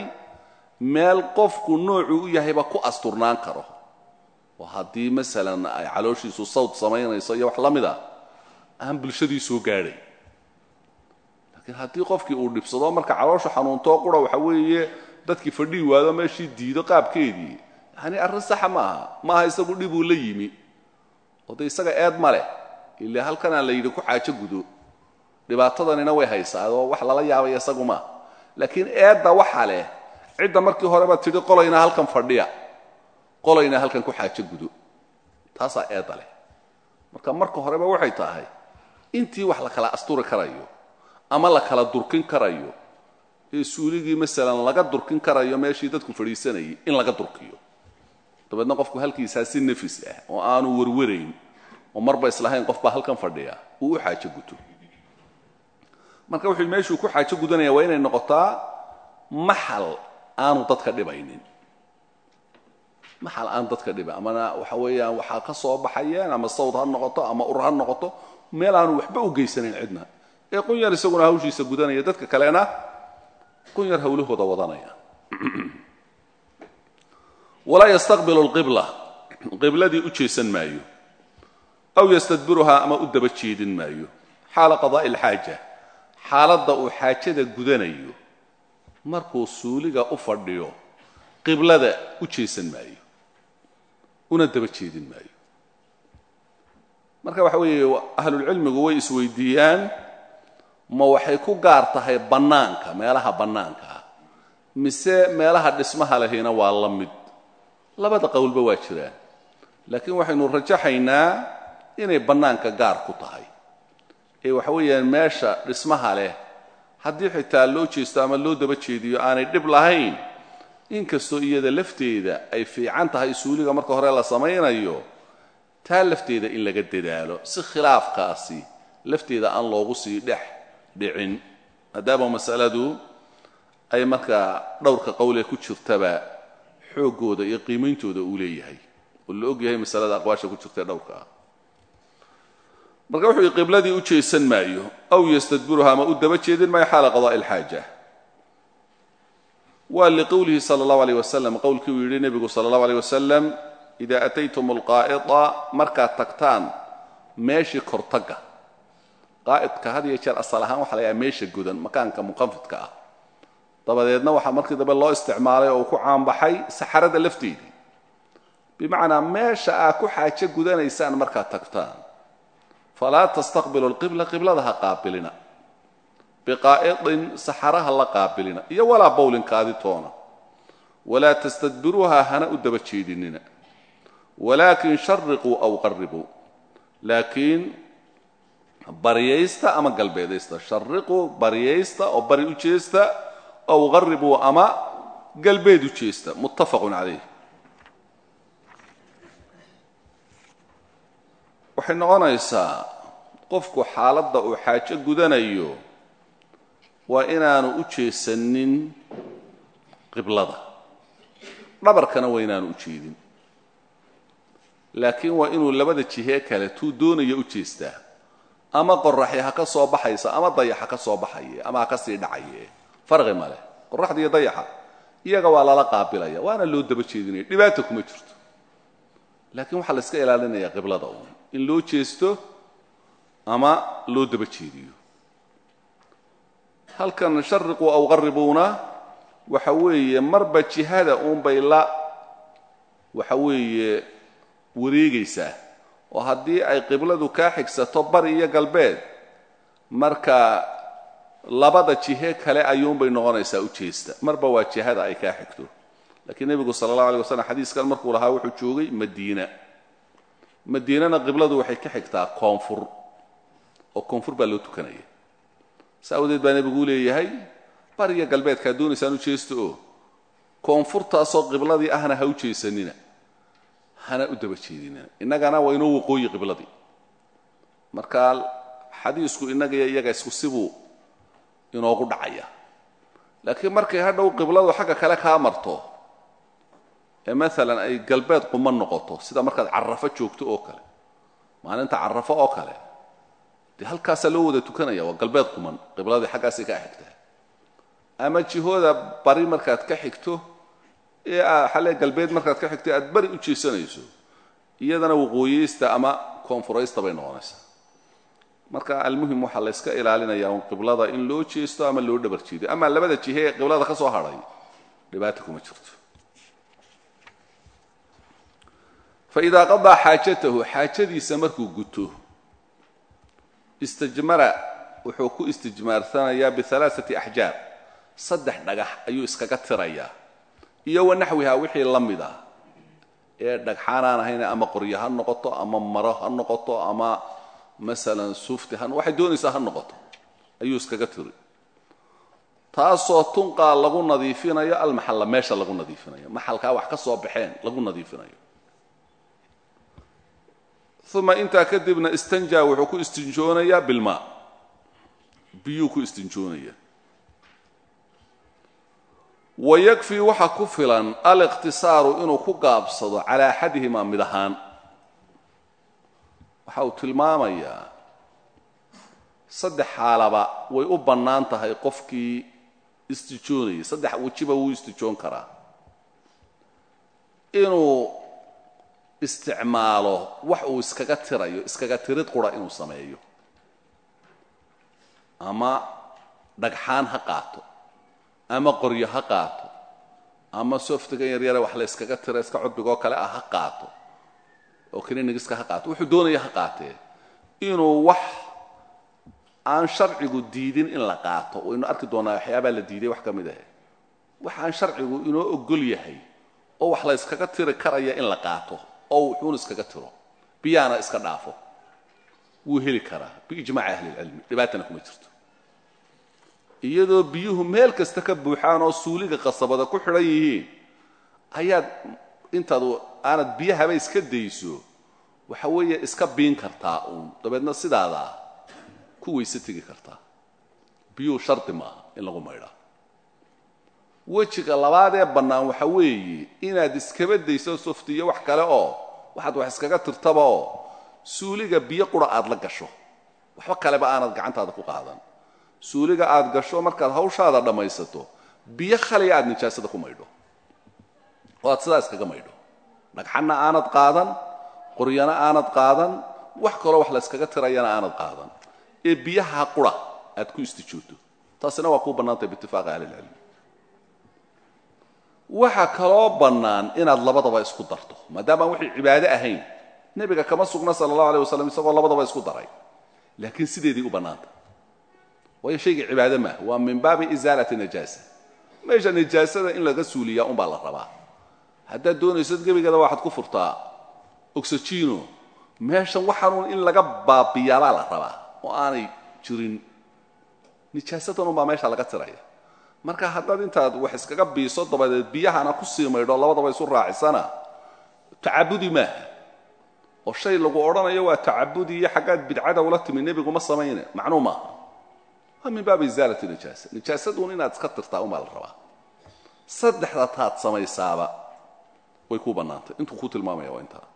meel qofku noocuu u yahayba ku asturnaan karo. Oo haddii masalan ay calooshiisu sawd samaynayso iyo wax la mid a aan bulshadii soo gaadhay. Laakiin haddii qofkii uu dhibsado marka calooshu xanuuntoo qura waxa weeye dadkii fadhii waado meeshii diido qaabkeedii. Yani arrin saxa maaha. Maaha isagu dhibuu la yimi. Oo isaga eed ma leh. Ilaa halkanaa la yidhi ku xaajo gudo. Dhibaatadanina way haysaa wax lala yaabay isagu maa laakiin eedda waxa leh. Cidda markii horeba tidhi qolayna halkan fadhiya. Qolayna halkan ku xaajo gudo. Taasaa eedda leh. Marka marka horeba waxay tahay. Intii wax la kala asturi karayo ama la kala durkin karayo ee suuligii masalan laga durkin karayo meeshii dadku fadhiisanayay in laga durkiyo. Dabeedna qofku halkiisaa si nafis ah oo aanu warwarayn oo marba islahayn qofbaa halkan fadhiya uu u xaajo guto. Marka wuxuu meeshuu ku xaajo gudanaya waa inay noqotaa maxal aanu dadka dhibaynin. Maxal aan dadka dhiba amana waxa weeyaan waxaa ka soo baxayeen ama sawd ha noqoto ama ur ha noqoto meel aanu waxba u geysanayn cidna. Ee qunyar isaguna hawshiisa gudanaya dadka kalena qunyar hawlahooda wadanaya. (clears throat) Walaa yastaqbilu lqibla qibladii u jeesan maayo. Aw yastadbiruhaa ama u daba jeedin maayo. Xaala qadaa'i alxaaja. Xaaladda uu xaajada gudanayo markuu suuliga u fadhiyo qiblada u jeesan maayo. Una daba jeedin maayo. Marka waxa weeye ahlulcilmigu way isweydiiyaan ma waxay ku gaar tahay bannaanka meelaha bannaanka ah. Mise meelaha dhismaha lehina waa la mid. Labada qowlba waa jiraan laakiin waxaynu rajaxaynaa inay bannaanka gaar ku tahay. Ee waxa weeyaan meesha dhismaha leh haddii xitaa loo jeesto ama loo daba jeediyo aanay dhib lahayn inkastoo iyada lafteeda ay fiican tahay suuliga marka hore la samaynayo taa lafteeda in laga dadaalo. Si khilaafkaasi lafteeda aan loogu sii dhex dhicin. Maadaama masaladu ay markaa dhowrka qowlee ku jirtaba xooggooda iyo qiimeyntooda uu leeyahay. Oo la og yahay masalada aqwaasha ku jirtae dhowrka ah. Marka wuxuu yidhi qibladii u jeesan maayo aw yastadbiruha ama u daba jeedin maayo xaala qada'i alxaaja waa liqowlihi sala allahu alayh wasalam qowlkii uu yidhi nebigu sala allahu alayh wasalam idaa ataytum alqaa'ida markaad tagtaan meeshii kortagga qaa'idka had iyo jeer asal ahaan waxa la yahaa meesha gudan makaanka munqafidka ah. Dabadeedna waxaa markii dambe loo isticmaalay oo ku caanbaxay saxarada lafteedii bimacnaa meesha aad ku xaajo gudanaysaan markaad tagtaan. Falaa tastaqbilu lqibla qiblada ha qaabilina. Biqaa'idin saxaraha la qaabilina. Iyo walaa bowlin kaaditoona walaa tastadbiruuha hana u daba jeedinina. Walaakin shariquu aw qaribuu laakiin baryaysta ama galbeedaysta. Shariquu baryaysta oo bari u jeesta aw qaribuu ama galbeed u jeesta. Muttafaqun calayh waxay noqonaysaa qofku xaaladda uu xaajo gudanayo waa inaanu u jeesanin qiblada. Dhabarkana waa inaanu u jeedin. Laakiin waa inuu labada jihee kale tuu doonaya u jeestaa ama qoraxi ha ka soo baxaysa ama dayax ha ka soo baxaye ama ha ka sii dhacaye farqi ma leh. Qoraxda iyo dayaxa iyaga waa lala qaabilaya waana loo daba jeedinaya. Dhibaata kuma jirto. Laakiin waxaa la iska ilaalinaya qiblada uun. In loo jeesto ama loo daba jeediyo. Halkan shariqu aw qaribuuna waxa weeye marba jihada uunbay la waxa weeye wareegaysaa oo haddii ay qibladu kaa xigsato bari iyo galbeed marka labada jihe kale ayuunbay noqonaysaa u jeesta. Marba waa jihada ay kaa xigto. Laakiin nebigu sala allahu alay waslam xadiiskan markuu lahaa wuxuu joogay madiina. Madiinana qibladu waxay ka xigtaa koonfur oo koonfur baa loo tukanaya sa awdeed baa nebigu u leeyahay bariya galbeedkaa doonaysaan u jeesto oo koonfurtaasoo qibladii ahna ha u jeesanina hana u daba jeedinina innagana waa inoo waqooyi qibladii marka xadiisku innagaiyo iyaga isku sibuu inoogu dhacaya. Laakiin markay hadhow qibladu xagga kale kaa marto ee maalan ay galbeed quman noqoto sida markaad carafo joogto oo kale maalinta carafo oo kale dee halkaasaa loo wada tukanaya waa galbeed quman qibladii xaggaasay kaa xigtaa. Ama jihooda bari markaad ka xigto ee xalee galbeed markaad ka xigto aad bari u jeesanayso iyadana waqooyeysta ama koonfuraysta bay noqonaysaa. Marka almuhim waxaa la yska ilaalinaya un qiblada in loo jeesto ama loo dhabar jeediyo ama labada jihe ee qiblada ka soo hadhay dhibaata kuma jirto. Faidaa qadaa xaajatahu xaajadiisa markuu guto istijmara wuxuu ku istijmaarsanayaa bialaaati axjaar saddex dhagax ayuu iskaga tirayaa iyo wanaxwiha wixii la mid ah. Ee dhagxaanaan ahayn ama qoryo ha noqoto ama maro ha noqoto ama masalan sufti ha waxay doonaysaa ha noqoto. Ayuu iskaga tiri taasoo tunqaa lagu nadiifinayo almaxalla meesha lagu nadiifinayo. Maxalkaa wax ka soo baxeen lagu nadiifinayo. Uma intaa kadibna istanjaa wuxuu ku istinjoonayaa bilmaa biyuu ku istinjoonaya wayakfii waxa ku filan aliqtisaaru inuu ku gaabsado calaa axadihimaa mid ahaan. Waxa uu tilmaamayaa saddex xaalaba way u bannaan tahay qofkii istijoonayay saddex wejiba wuu istijoon karaa. Inuu isticmaalo wax uu iskaga tirayo iskaga tirid qura inuu sameeyo. Ama dhagxaan ha qaato ama qoryo ha qaato. Ama softiga yaryare wax la yskaga tira iska cudbigoo kale ah ha qaato. Oo klinigiska ha qaato. Wuxuu doonaya ha qaatee. Inuu wax aan sharcigu diidin in la qaato. Waynu arki doonaa waxyaabaa la diiday wax ka mid ahe. Wax aan sharcigu inoo ogol yahay oo wax la yskaga tiri karaya in la qaato oo wuxuun iskaga tiro. Biyaana iska dhaafo. Wuu heli karaa biijmaaci ahlilcilmi dhibaatana kuma jirto iyadoo biyuhu meel kasta ka buuxaan oo suuliga qasabada ku xidhan yihiin ayaad intaad aanad biyahaba iska dayso waxa weeye iska biin kartaa uun. Dabeedna sidaadaa ku weyse tegi kartaa. Biyuhu shardi maaha in lagu maydhaa wejiga labaad ee bannaan waxa weeye inaad iskaba dayso softi iyo wax kale oo waxaad wax iskaga tirtaba oo suuliga biyo qura aad la gasho. Waxba kaleba aanad gacantaada ku qaadan suuliga aad gasho markaad hawshaada dhammaysato biyo khaliya aad nijaasada ku maydho. Oo aad sidaa iskaga maydho. Dhagxanna aanad qaadan qoryana aanad qaadan wax kaloo wax la yskaga tirayana aanad qaadan. Ee biyaha qura aad ku istijooto. Taasina waa kuu bannaantay biitifaaqi ahlilcilmi waxa kaloo bannaan inaad labadaba isku darto maadaama aan wixii cibaado ahayn. Nebiga kama sugna sala allahu alay wasalam isagoo labadaba isku daray. Laakiin sideedii u bannaanta waayo shayga cibaado maaha waa min baabi isaalati najaasa. Meesha nijaasada in laga suuliyaa unbaa la rabaa. Haddaad doonaysad gebigeeda waxaad ku furtaa. Oxygino meeshan waxaanuun in laga baabiyaabaa la rabaa. Oo aanay jirin. Nijaasadan unbaa meesha laga tiraya. Marka haddaad intaad wax iskaga biiso dabadeed biyahana ku sii maydho labadaba isu raacisana. Tacabudi maaha oo shay lagu odhanayo waa tacabudi iyo xaggaad bidcada ula timi nebigu ma samayne. Macnuu maaha waa min baabi isaalati nijaasa. Nijaasaduun inaad iska tirtaa unbaa la rabaa. Saddexda taad samaysaaba way ku bannaantay. Intuu ku tilmaamaya waa intaa.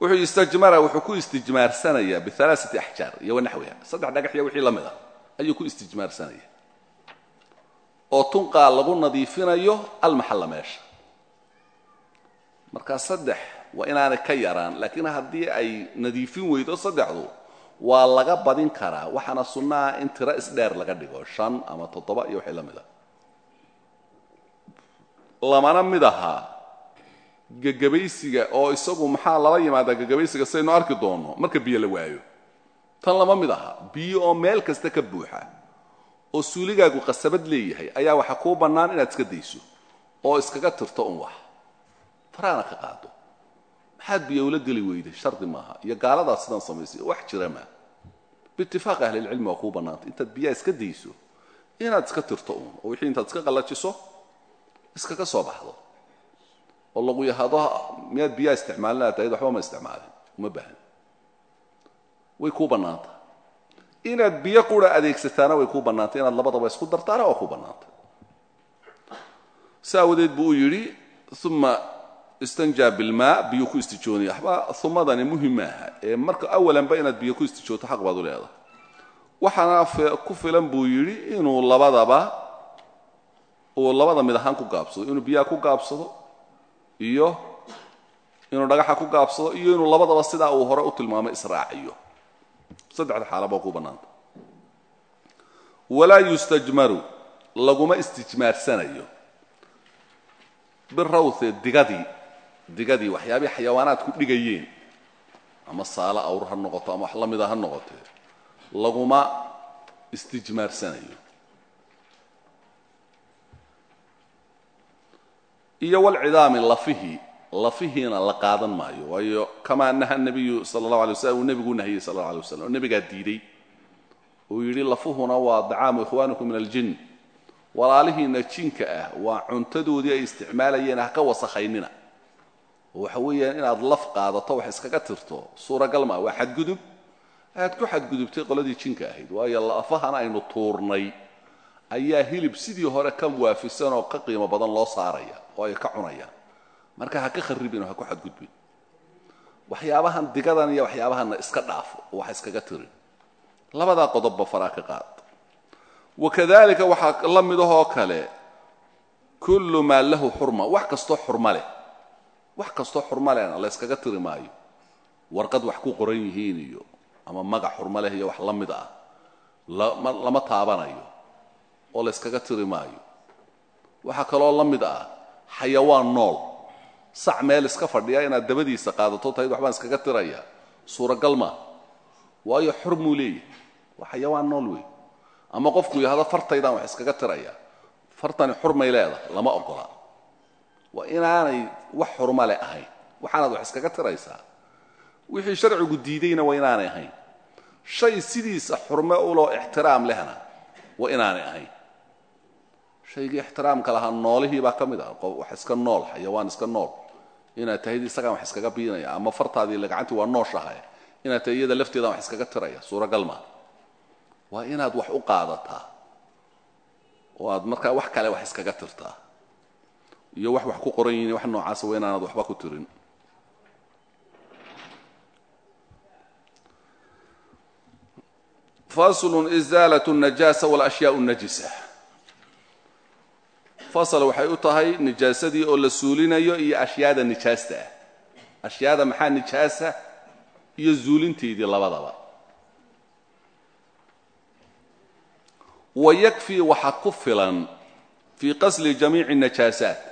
Wuxuu istajmara wuxuu ku istijmaarsanayaa bialaaati axjaar iyo wanaxwiha saddex dhagax iyo wixii la mid a ayuu ku istijmaarsanaya oo tunqaa lagu nadiifinayo almaxalla meesha. Markaa saddex waa inaanay ka yaraan laakiin haddii ay nadiifin weydo waa laga badin karaa waxaana sunnaha in tiro isdheer laga dhigo shan ama toddoba iyo wixii la mid a lamana mid ahaa gegabaysiga oo isagu maxaa lala yimaadaa gegabaysiga saynu arki doonno marka biyo la waayo. Tan lama mid aha biyo oo meel kasta ka buuxa oo suuligaagu qasabad leeyahay ayaa waxaa kuu bannaan inaad iska dayso oo iskaga tirto un wax. Faraana ka qaado maxaad biyo ula geli weyday shardi maaha. Iyo gaaladaas sidaan samaysay wax jira maa biitifaaqi ahlilcilmi waa kuu bannaantay. Intaad biyaha iska dayso inaad iska tirto uun oo wixii intaad iska qallajiso iskaga soo baxdo. Oo lagu yahado miyaad biyaha isticmaalinaad tahyd waxba ma isticmaalin uma baahan way kuu bannaantay. Inaad biyo qura adeegsataana way kuu bannaantay. Inaad labadaba isku dartaana waa kuu bannaantay. Si aawadeed buu u yidhi uma istanjaa bilmaa biyo ku istijoonaya waxba umadani muhiim ee marka awalanba inaad biyo ku istijooto xaq baad u leedahay. Waxaana ku filan buu yidhi inuu labadaba uu labada mid ahaan ku gaabsado. Inuu biyaha ku gaabsado iyo inuu dhagaxa ku gaabsado iyo inuu labadaba sidaa uu hore u tilmaamay israaciyo. Saddexda xaalaba ku bannaanta. Walaa yustajmaru laguma istijmaarsanayo. Birawthe digadii digadii waxyaabihii xayawaanaadku dhigayeen ama saalo awr ha noqoto ama wax la mida ha noqotee laguma istijmaarsanayo. Iyo walcidaami lafihii lafihiina la qaadan maayo waayo kamaa naha nabiyu sala allahu alay waslam uu nebigu nahiyey sala allah alay waslam oo nebigaa diiday. Uu yidhi lafuhuna waa dacaamu ikhwaanikum min aljin. Walaalihiina jinka ah waa cuntadoodii ay isticmaalayeen ha ka wasakhaynina waxa weeyaan inaad laf qaadato wax iskaga tirto suuragal maa waa xadgudub. Aad ku xadgudubtay qoladii jinka ahayd waayo lafahana aynu tuurnay. Ayaa hilib sidii hore ka waafisan oo ka qiimo badan loo saaraya oo ay ka cunayaan marka ha ka kharribin oo ha ku xadgudbin. Waxyaabahan digadan iyo waxyaabahanna iska dhaafo oo wax iskaga tirin. Labadaa qodobba faraa ka qaad. Wakadalika waxaa la kale kullu maa lahu xurma wax kastoo xurma leh wax kastoo xurma lehna la yskaga tiri maayo. Warqad wax ku qoran yihiin iyo ama magac xurma leh iyo wax la mid ah lama taabanayo oo la yskaga tiri maayo. Waxaa kaloo la mid ah xayawaan nool. Sac meel iska fadhiya inaad dabadiisa qaadato tahayd waxbaan iskaga tiraya. Suuragal maa waayo xurmuu leeyahy waa xayawaan nool wey ama qofku yidhahdo fartaydaan wax iskaga tiraya. Fartani xurmay leedahay lama ogola waa inaanay wax xurma le ahayn. Waxaanaad wax iskaga tiraysaa. Wixii sharcigu diidayna waa inaanay ahayn. Shay sidiisa xurme uloo ixtiraam lehna waa inaanay ahayn. Shaygii ixtiraamka lahaa noolihii baa ka mid ah. Wax iska nool xayawaan iska nool. Inaad tahid isagaan wax iskaga biinaya ama fartaadii la gacantii waa nooshahay inaad tahay iyada lafteedaan wax iskaga tiraya suuragal maa waa inaad wax u qaadataa. Oo aad markaa wax kale wax iskaga tirtaa iyo wax wax ku qoran yihiin wax noocaasa waa inaanad waxba ku tirin. Faslu izaalat najaasa walashyaa najisa. Fasal waxay u tahay nijaasadii oo la suulinayo iyo ashyaada nijaasta. Ah ashyaada maxaa nijaasa? Iyo zuulinteydii labadaba. Wayakfii waxa ku filan fii qasli jamiici najaasaat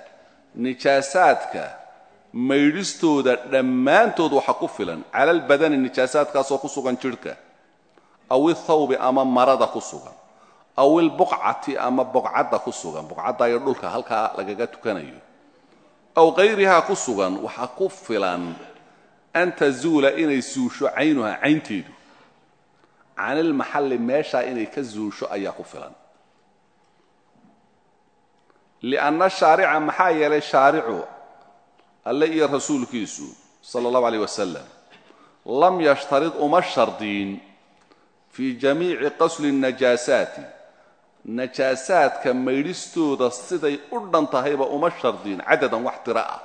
nijaasaadka maydhistooda dhammaantood waxa ku filan cala albadani nijaasaadkaasoo ku sugan jidhka. Aw ithawbi ama marada ku sugan. Aw ilbuqcati ama boqcadda ku sugan. Boqcadda iyo dhulka halkaa lagaga tukanayo. Aw kayrihaa ku sugan waxaa ku filan an tazuula inay suusho caynuha caynteedu. Can ilmaxalli meeshaa inay ka zuusho ayaa ku filan lianna shaarica maxaa yeelay shaaricu alle iyo rasuulkiisu sala allahu alayh wasalam lam yashtarid uma shardiin fii jamiici qasli najaasaati najaasaadka maydhistooda siday u dhan tahayba uma shardiin cadadan wax tiro ah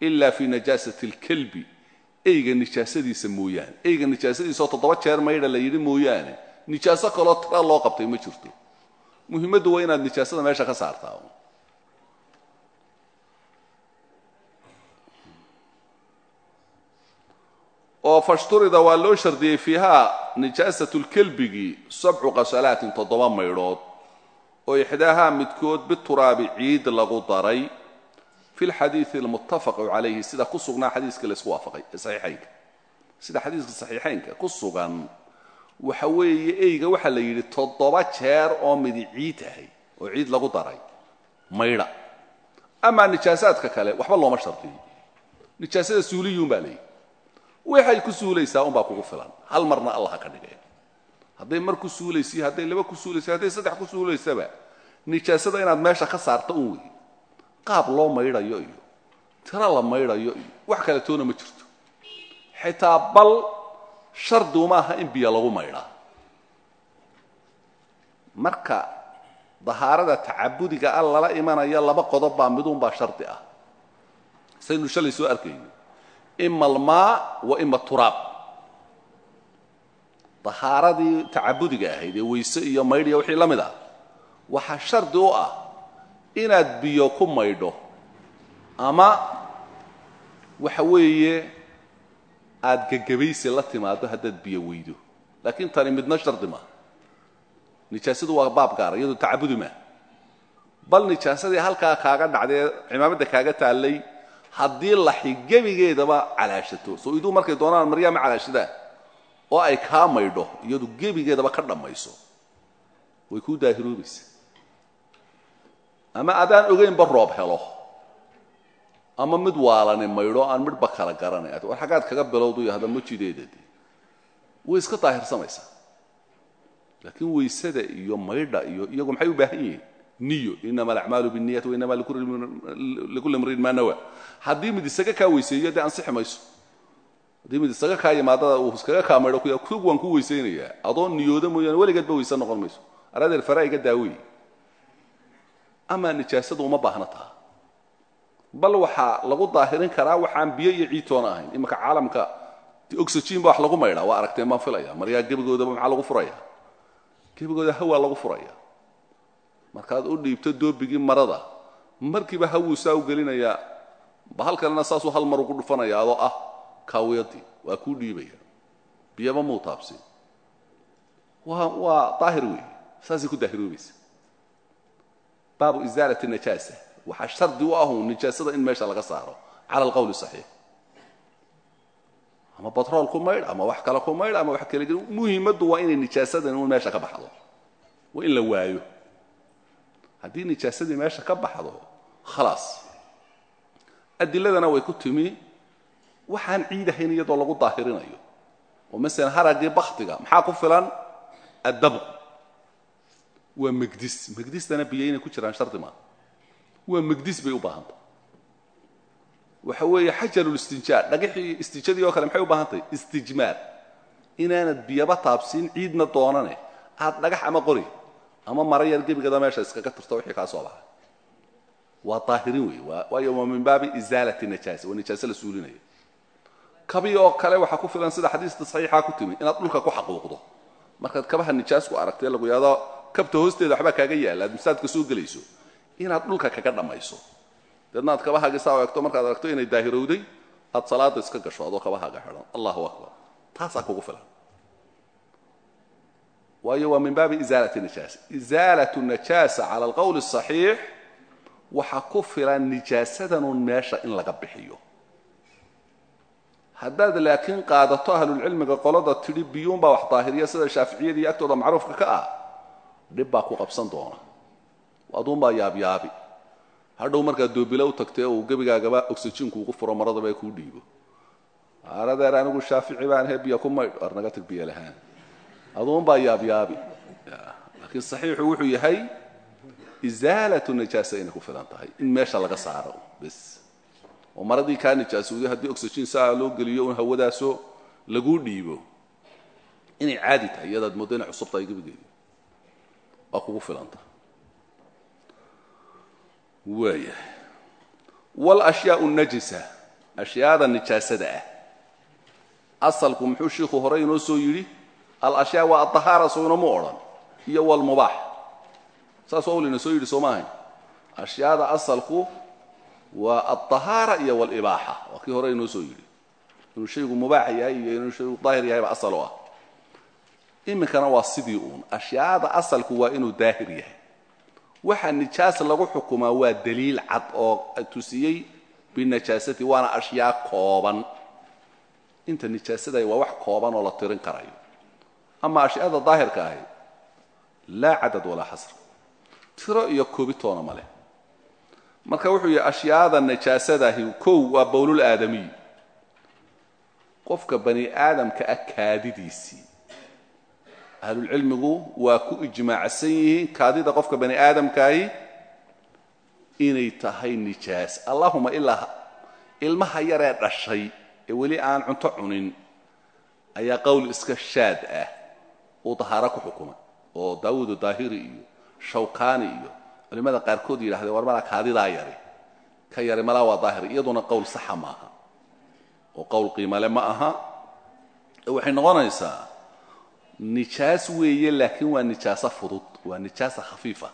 ila fii najaasati alkelbi eyga nijaasadiisa mooyaane eyga nijaasadiisaoo toddoba jeer maydha la yidhi mooyaane nijaaso kaloo tira loo qabtay ma jirto muhimmaddu waa inaad nijaasada meesha ka saartaa. oo fashturida waa loo shardiyey fiihaa nijaasatu lkelbigii sabcu qasalaatin toddoba maydhood oo ixdaahaa midkood bituraabi ciid lagu daray fi lxadiidi almuttafaqu calayhi sida ku sugnaa xadiiska laysku waafaqay ee saxiixaynka. Sida xadiiska saxiixaynka ku sugan waxa weeye eyga waxaa la yidhi toddoba jeer oo midi ciid ahay oo ciid lagu daray maydha amaa nijaasaadka kale waxba looma shardiyo. Nijaasada suuliyuun baa layidhi waxay ku suulaysaa unbaa kugu filan. Hal marna allah ha ka dhigeen hadday mar ku suulaysiy hadday laba ku suulaysa hadday saddex ku suulaysaba nijaasada inaad meesha ka saarta un wey qaab loo maydhayo iyo tiro la maydhayo iyo wax kale toona ma jirto. Xitaa bal shardi uma aha in biyo lagu maydhaa marka dahaarada tacabudiga a lala imanayo laba qodob baa midunbaa shardi ah. Saynu shalay soo arkayno ima almaa wa ima turaab. Dahaaradii tacabudiga ahayd ee weyse iyo maydhiya wixii la mid ah waxaa shardi u ah inaad biyo ku maydho ama waxa weeye aad gegabaysi la timaado haddaad biyo weydo. Laakiin tani midna shardi maaha nijaasadu waa baab gaara iyadoo tacabudi maaha bal nijaasadii halkaa kaaga dhacdee cimaamadda kaaga taallay haddii laxi gebigeedaba calaashato. Soo iduu markay doonaan maryaama calaashadaan oo ay kaa maydho iyadu gebigeedaba ka dhammayso. Way kuu daahiroobaysa ama adaan ogaynba roob helo ama mid waalani maydho aan midhba kala garanay war xaggaad kaga bilowdu iyo hadda majideeda de way iska daahirsamaysaa laakiin weysada iyo maydha iyo iyagu maxay u baahan yihiin? Niyo. Inama alacmaalu binniyat wainama likulli mriin maa nawa. Haddii mid isaga kaa weyseeyo dee ansixi mayso. Mid isaga kaa yimaadada uu iskaga kaa maydho kuya kug waan ku weysaynayaa adoo niyooda mooyaane weligeedba weyse noqon mayso. Aradeer faraa iga daawey amaa nijaasadu uma baahna bal waxaa lagu daahirin karaa waxaan biyo iyo ciitoona ahayn. Iminka caalamka oxygen ba wax lagu maydhaa waa aragteen baan filaya. Maryaa gebigoodaba maxaa lagu furaya? Gebigooda hawaa lagu furaya. Markaad u dhiibto doobigii marada markiiba hawuu saa u gelinayaa bahal kalena saasuu hal mar ugu dhufanaya adoo ah kaawiyadii waa kuu dhiibaya. Biyaba muu taabsi. Waa waa daahir weeye. Saasay ku daahiroobaysa. Baabu isaalati najaasa waxaa shardi u ahu nijaasada in meesha laga saaro. Cala alqowli saxiix. Ama batrool ku maydh ama wax kale ku maydh ama wax kale muhimaddu waa inay nijaasadan un meesha ka baxdo. Waa in waayo. Haddii nijaasadii meesha ka baxdo khalaas adiladana way ku timi. Waxaan ciid ahayn iyadoo lagu daahirinayo. Oo masalan haraggii baktiga maxaa ku filan? Addabq waa megdis megdistana biyo inay ku jiraan shardi waa megdis bay u baahantah waxa weeye xajarulistinjaar dhagaxii istijadii oo kale maxay u baahan tahay? Istijmaar inaanad biyaba taabsiin ciidna doonane. Aad dhagax ama qori ama mara yar gebigada meesha iskaga tirto wixii kaa soo baxay waa daahirin wey waayo waa min baabi isaalati najaasa waa nijaase la suulinaya kabi oo kale waxaa ku filan sida xadiista saxiixa ku timi inaad dhulka ku xaquuqdo. Markaad kabaha nijaas ku aragtee lagu yahdo kabta hoosteeda waxbaa kaaga yaalla aad masaadka soo gelayso inaad dhulka kaga dhammayso deedna aad kabahaaga saa eegto markaad aragto inay daahirowday aad salaada iska gasho adoo kabahaaga xidhan. Allahu akbar. Taasaa kugu filan. Waayo waa min baabi isaalati najaasa isaalatu najaasa cala alqowli asaxiix waxaa ku filan nijaasadanun meesha in laga bixiyo. Haddaad laakiin qaadato ahlulcilmiga qolada tidhi biyuunbaa wax daahiriya sida shaaficiyadii agtooda macruufka ka ah dhib baa ku qabsan doona aduunbaa yaabyaabi hadhow markaad doobila u tagtee uu gebigaagaba oxyjiinku ugu furo maradaba kuu dhiibo. Aradeer anigu shaafici baan he biyo ku maydh ar naga tag biyo lahaan. Aduunbaa yaabyaabi laakiin saxiixu wuxuu yahay isaalatu najaasa inay ku filan tahay in meesha laga saaro bes. Oo maradii kaa nijaasowday haddii oxygen saa loo geliyo un hawadaasoo laguu dhiibo. Inay caadi tahay iyadaad mooddo inay cusub tahay gebigeedi waa kugu filanta waayahay walashyaau najisa. Ashyaada nijaasada ah. Asalku muxuu shiikhu hore inoo soo yidhi alashyaa waa adahaara soo inoomu odhan iyo walmubaax saas waa ulina soo yidhi soo ashyaada asalku waa alطahaara iyo walibaaxa waa kii hore soo yidhi. Inuu shaygu mubaax yahay iyo inuu shaygu daahir yahay ba asal u ah. Iminkana waa sidii uun. Ashyaada asalku waa inuu daahir yahay waxa nijaas lagu xukumaa waa daliil cad oo tusiyey binajaasati waana ashyaa kooban. Inta nijaasada waa wax kooban oo la tirin karayo. Ama ashyaada daahirka ahi laa cadad walaa xasr tiro iyo koobitoona ma leh. Marka wuxuu yihi ashyaada najaasadahi kow waa bowlul aadamiy qofka bani aadamka ah kaadidiisii ahlulcilmigu waa ku ijmaacsan yihiin kaadida qofka bani aadamkaahi inay tahay nijaas. Allahuma ilaa ilmaha yaree dhashay ee weli aan cunto cunin ayaa qowl iska shaad ah uu dahaaro ku xukumay oo daawuudu daahiri iyo shawkani iyo culimmada qaarkood yidhahdeen war malaa kaadidaa yari ka yari malaa waa daahiri. Iyaduna qowl saxa maaha oo qowl qiimale ma aha. Waxay noqonaysaa nijaas weeye laakiin waa nijaaso fudud waa nijaasa khafiifa.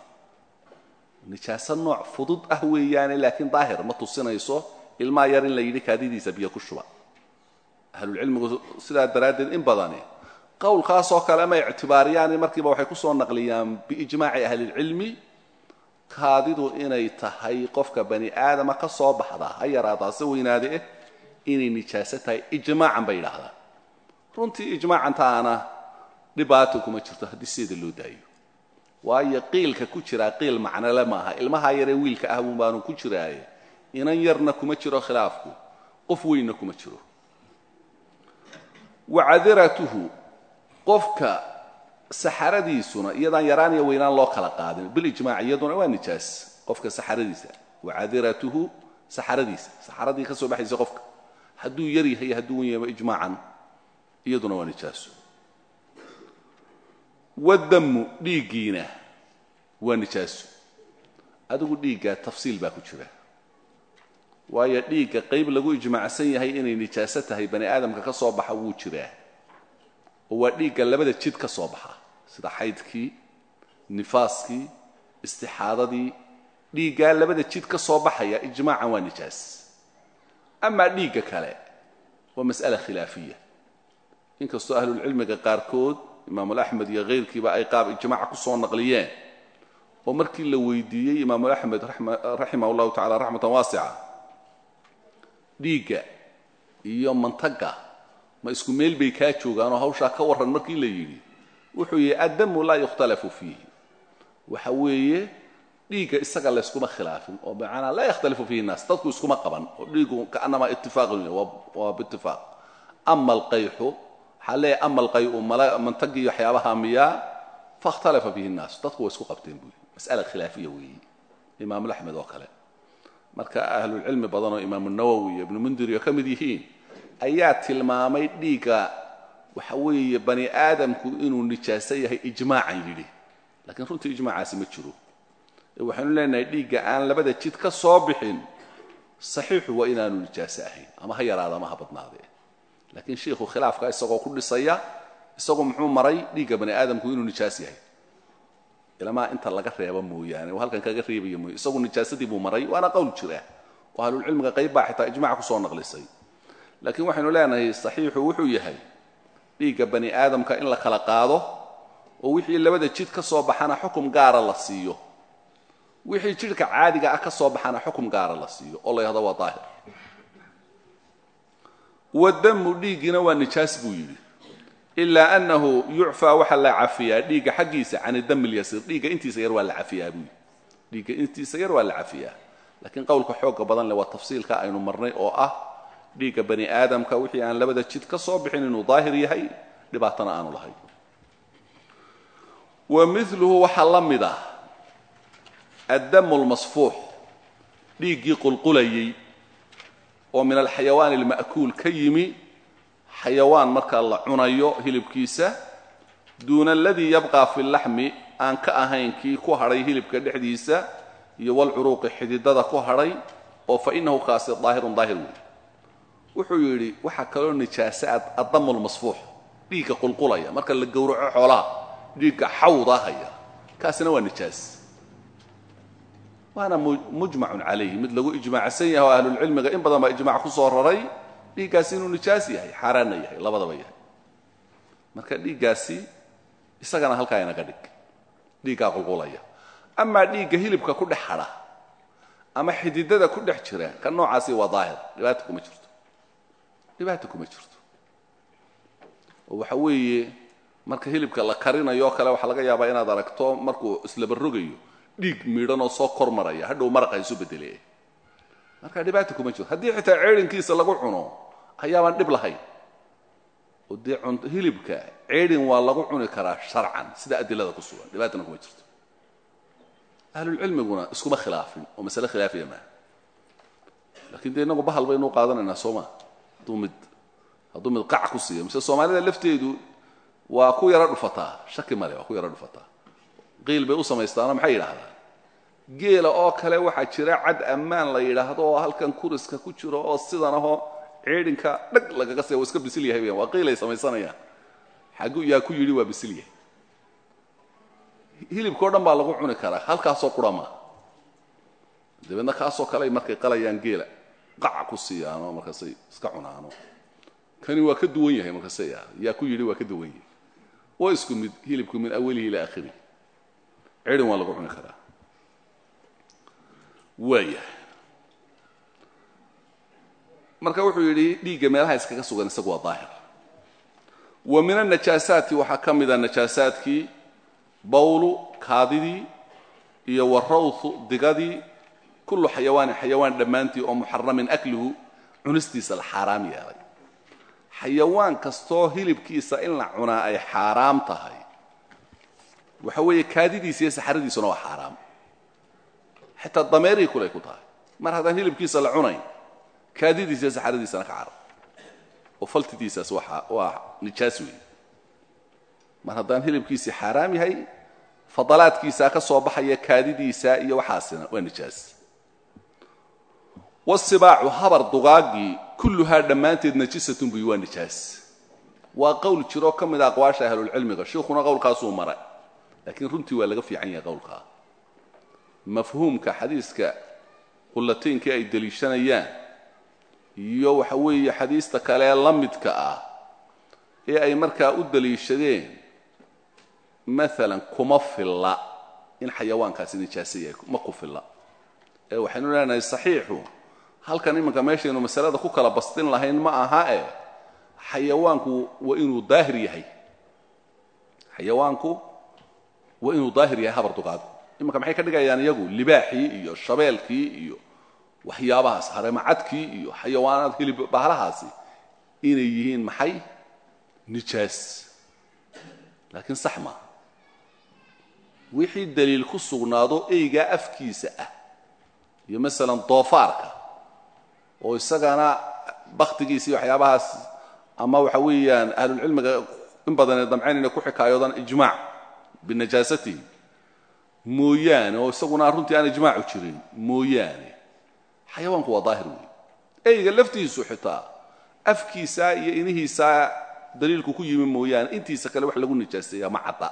Nijaaso nooc fudud ah weeyaane laakiin daahir ma tusinayso ilmaa yar in la yidhi kaadidiisa biyo ku shuba. Ahlulcilmigu sidaa daraaddeed in badani qowlkaasoo kale ma ictibaariyaan markiiba waxay ku soo naqliyaan biijmaaci ahlilcilmi kaadidu inay tahay qofka bani aadama ka soo baxda ha yaraadaa se weynaade eh inay nijaaso tahay ijmaacan bay yidhaahdaan runtii ijmaacantaana dhibaato kuma jirto haddii sideeda loo daayo. Waayo qiilka ku jiraa qiil macnole maaha. Ilmaha yaree wiilka ah baanu ku jiraaye. Inan yarna kuma jiro khilaafku. Qof weynna kuma jiro. Wacadiratuhu qofka saxaradiisuna iyadaan yaraan iyo weynaan loo kala qaadin bilijmaac iyaduna waa nijaas qofka saxaradiisa. Wacadiratuhu saxaradiisa. Saxaradii ka soo baxaysa qofka. Hadduu yar yahay hadduu wen yahayba ijmaacan. Iyaduna waa nijaaso waddamu dhiiggiina waa nijaaso adigu dhiigga tafsiil baa ku jira. Waayo dhiigga qayb lagu ijmaacsan yahay inay nijaaso tahay bani aadamka ka soo baxa wuu jiraa. Oo waa dhiigga labada jid ka soo baxa. Sida xaydkii nifaaskii istixaadadii. Dhiiggaa labada jid ka soo baxaya ijmaacan waa nijaas. Amaa dhiigga kale waa mas'ala khilaafiya. Inkastoo ahlulcilmiga qaarkood imaamulaxmed iyo kayrkiiba ay qaab ijmaaca ku soo naqliyeen. Oo markii la weydiiyey imaamulaxmed raximah llahu tacala raxmatan waasica dhiigga iyo mantaga ma isku meel bay kaa joogaan oo hawshaa ka warran markii la yidhi. Wuxuu yihi addamu laa yukhtalafu fiihi. Waxa weeye dhiigga isaga layskuma khilaafin oo bimacnaa laa yakhtalifu fiihi naas dadku iskuma qaban oo dhiigu kaanamaa itifaaqun waa biitifaaq ama alqayxu waxaa leeyahy ama alqayu mantagii waxyaabaha miyaa fakhtalafa fiihi nnaas. Dadku waa isku qabteen buu mas'ala khilaafiya weeye imaamulaxmed oo kale. Marka ahlulcilmi badan oo imaamu nawowi iyo ibnu mundir iyo ka mid yihiin ayaa tilmaamay dhiigga waxa weeye bani aadamku inuu nijaaso yahay ijmaacan yidhi. Lakiin runtii ijmaacaasi ma jiro. Waxaynu leenahay dhiigga aan labada jid ka soo bixin saxiixu waa inaanu nijaaso ahayn ama ha yaraada ama ha badnaadee laakiin shiikhu khilaafka isagoo ku dhisaya isagu muxuu maray dhiigga bani aadamku inuu nijaas yahay? Ilamaa inta laga reebo mooyaane oo halkan kaga reebaya mooya isagu nijaasadii buu maray waana qowl jira. Oo ahlulcilmiga qayb baa xitaa ijmaca ku soo naqlisay. Laakiin waxaynu leenahay saxiixu wuxuu yahay dhiigga bani aadamka in la kala qaado oo wixii labada jid ka soo baxana xukum gaara la siiyo. Wixii jidhka caadiga ah ka soo baxana xukum gaara la siiyo oo la yhahdo waa daahir wadamu dhiiggiina waa nijaas buu yidhi. Ilaa annahu yucfaa waxaa la cafiyaa dhiigga xaggiisa can idami lyasiir dhiigga intiisa yar waa la cafiyaa buu yidhi. Dhiigga intiisa la cafiyaa. Laakiin qowlka xooga badan leh waa tafsiilka aynu marnay oo ah dhiigga bani aadamka wixii aan labada jid ka soo bixin inuu daahir yahay dhibaatana aanu lahayn. Wa miluhu waxaa la mid ah addamu lmasfuux dhiiggii oo min alxayawaani alma'kuul ka yimi xayawaan marka la cunayo hilibkiisa duuna aladii yabqaa fi laxmi aan ka ahayn kii ku hadhay hilibka dhexdiisa iyo walcuruuqi xididada ku hadhay oo fa inahu kaasi daahirun daahir wey wuxuu yidhi waxaa kaloo nijaasa addamu lmasfuux dhiigga qulqulaya marka la gowraco xoolaha dhiigga xawdahaya kaasina waa nijaas waana mujmacun calayhi. Mid lagu ijmaacsan yahay oo ahlulcilmiga in badan baa ijmac ku soo raray dhiiggaasi inuu nijaas yahay xaaraanna yahay labadaba yahay. Marka dhiiggaasi isagana halkaa inaga dhig. Dhiiggaa qulqulaya. Amaa dhiigga hilibka ku dhex ama xididada ku dhex jira ka noocaasi waa daahir. Dhibaata kuma jirto. Dhibaata kuma jirto. Waxa weeye marka hilibka la karinayo kale waxaa laga yaabaa inaad aragto markuu islaba dhiig miidhanoo soo kor maraya hadhow maraqa isu bedele marka dhibaata kuma jirto haddii xitaa ceedhinkiisa lagu cuno ayaabaan dhib lahayn. Oo dee hilibka ceedhin waa lagu cuni karaa sharcan sida adilada ku sugan. Dhibaatana kuma jirto. Ahlulcilmiguna iskuma khilaafin oo masale khilaafiya maaha lakiin dee inagu bahal baynuu qaadanaynaa soo maa hadduu mid hadduu mid qac ku siiyo mise soomaalida lafteedu waa ku yaro dhufataa. Shaki male waa ku yaro dhufataa qiil bay u samaystaanoo maxay yidhaahdaan? Geela oo kale waxaa jira cad ammaan la yidhaahdo oo halkan kuriska ku jiro oo sidan ahoo ceedhinka dhag lagaga waa iska bisil yahay waa qiilay samaysanayaan. Xagu yaa ku yidhi waa bisil yahay. Hilibkao dhan baa lagu cuni karaa halkaasoo qura maa dabeedna kaasoo kale ay markay qalayaan geela. Qac ku siiyaanoo markaasay iska cunaano. Kani waa ka duwan yahay markaase yaa ku yidhi waa ka duwan yahay. Waa isku mid hilibku min awalihi ila aakhirihi ceedhin waa lagu cuni karaa. Waaya marka wuxuu yidhi dhiigga meelaha iskaga sugan isagu waa daahir. Wa min annajaasaati waxaa ka mida najaasaadkii bawlu kaadidii iyo warawthu digadii kullu xayawaanin xayawaan dhammaantii oo muxaramin akluhu cunistiisa la xaaraam yeelay. Xayawaan kastoo hilibkiisa in la cunaa ay xaaraam tahay waxa weeye kaadidiisa iyo saxaradiisuna waa xaaraam. Xitaa dameerii kulay ku tahay. Mar haddaan hilibkiisa la cunayn kaadidiisa iyo ka carab oo faltidiisaas waa nijaas weeye. Mar haddaan hilibkiisii xaaraam yahay fadalaadkiisaa ka soo baxaya kaadidiisa iyo waxaasina waa nijaas. Wasibaacu habar dugaagii kulluhaa dhammaanteed najisatun buy waa nijaas. Waa qowl jiroo ka mid a aqwaasha ahlulcilmiga shiikhuna qowlkaasuu maray laakiin runtii waa laga fiican yahay qowlkaa mafhuumka xadiiska qulataynkii ay deliishanayaan iyo waxa weeye xadiista kale ee la midka ah ee ay markaa u deliishadeen maalan kuma filla in xayawaankaasi nijaaso yahay ma ku filla. Ee waxaynu leenahay saxiixu halkan iminka meeshaynu masalada ku kala bastin lahayn ma aha e xayawaanku waa inuu daahir yahay. Xayawaanku waa inuu daahir yahay habar dugaagu iminka maxay ka dhigayaan iyagu? Libaaxii iyo shabeelkii iyo waxyaabahaas hareemacadkii iyo xayawaanaad hilib bahalahaasi inay yihiin maxay? Nijaas. Laakiin sax maaha wixii daliil ku sugnaado eygaa afkiisa ah iyo masalan doofaarka oo isagana baktigiisa iyo waxyaabahaas ama waxa weeyaan ahlulcilmiga in badanee damcayn inay ku xikaayoodaan ijmaac binajaasatihi mooyaane oo isaguna runtii aan ijmaacu jirin mooyaane xayawaanku waa daahir weey eyga laftiisu xitaa afkiisa iyo inihiisaa daliilku ku yimi mooyaane intiisa kale wax lagu nijaaseeyaa ma cadda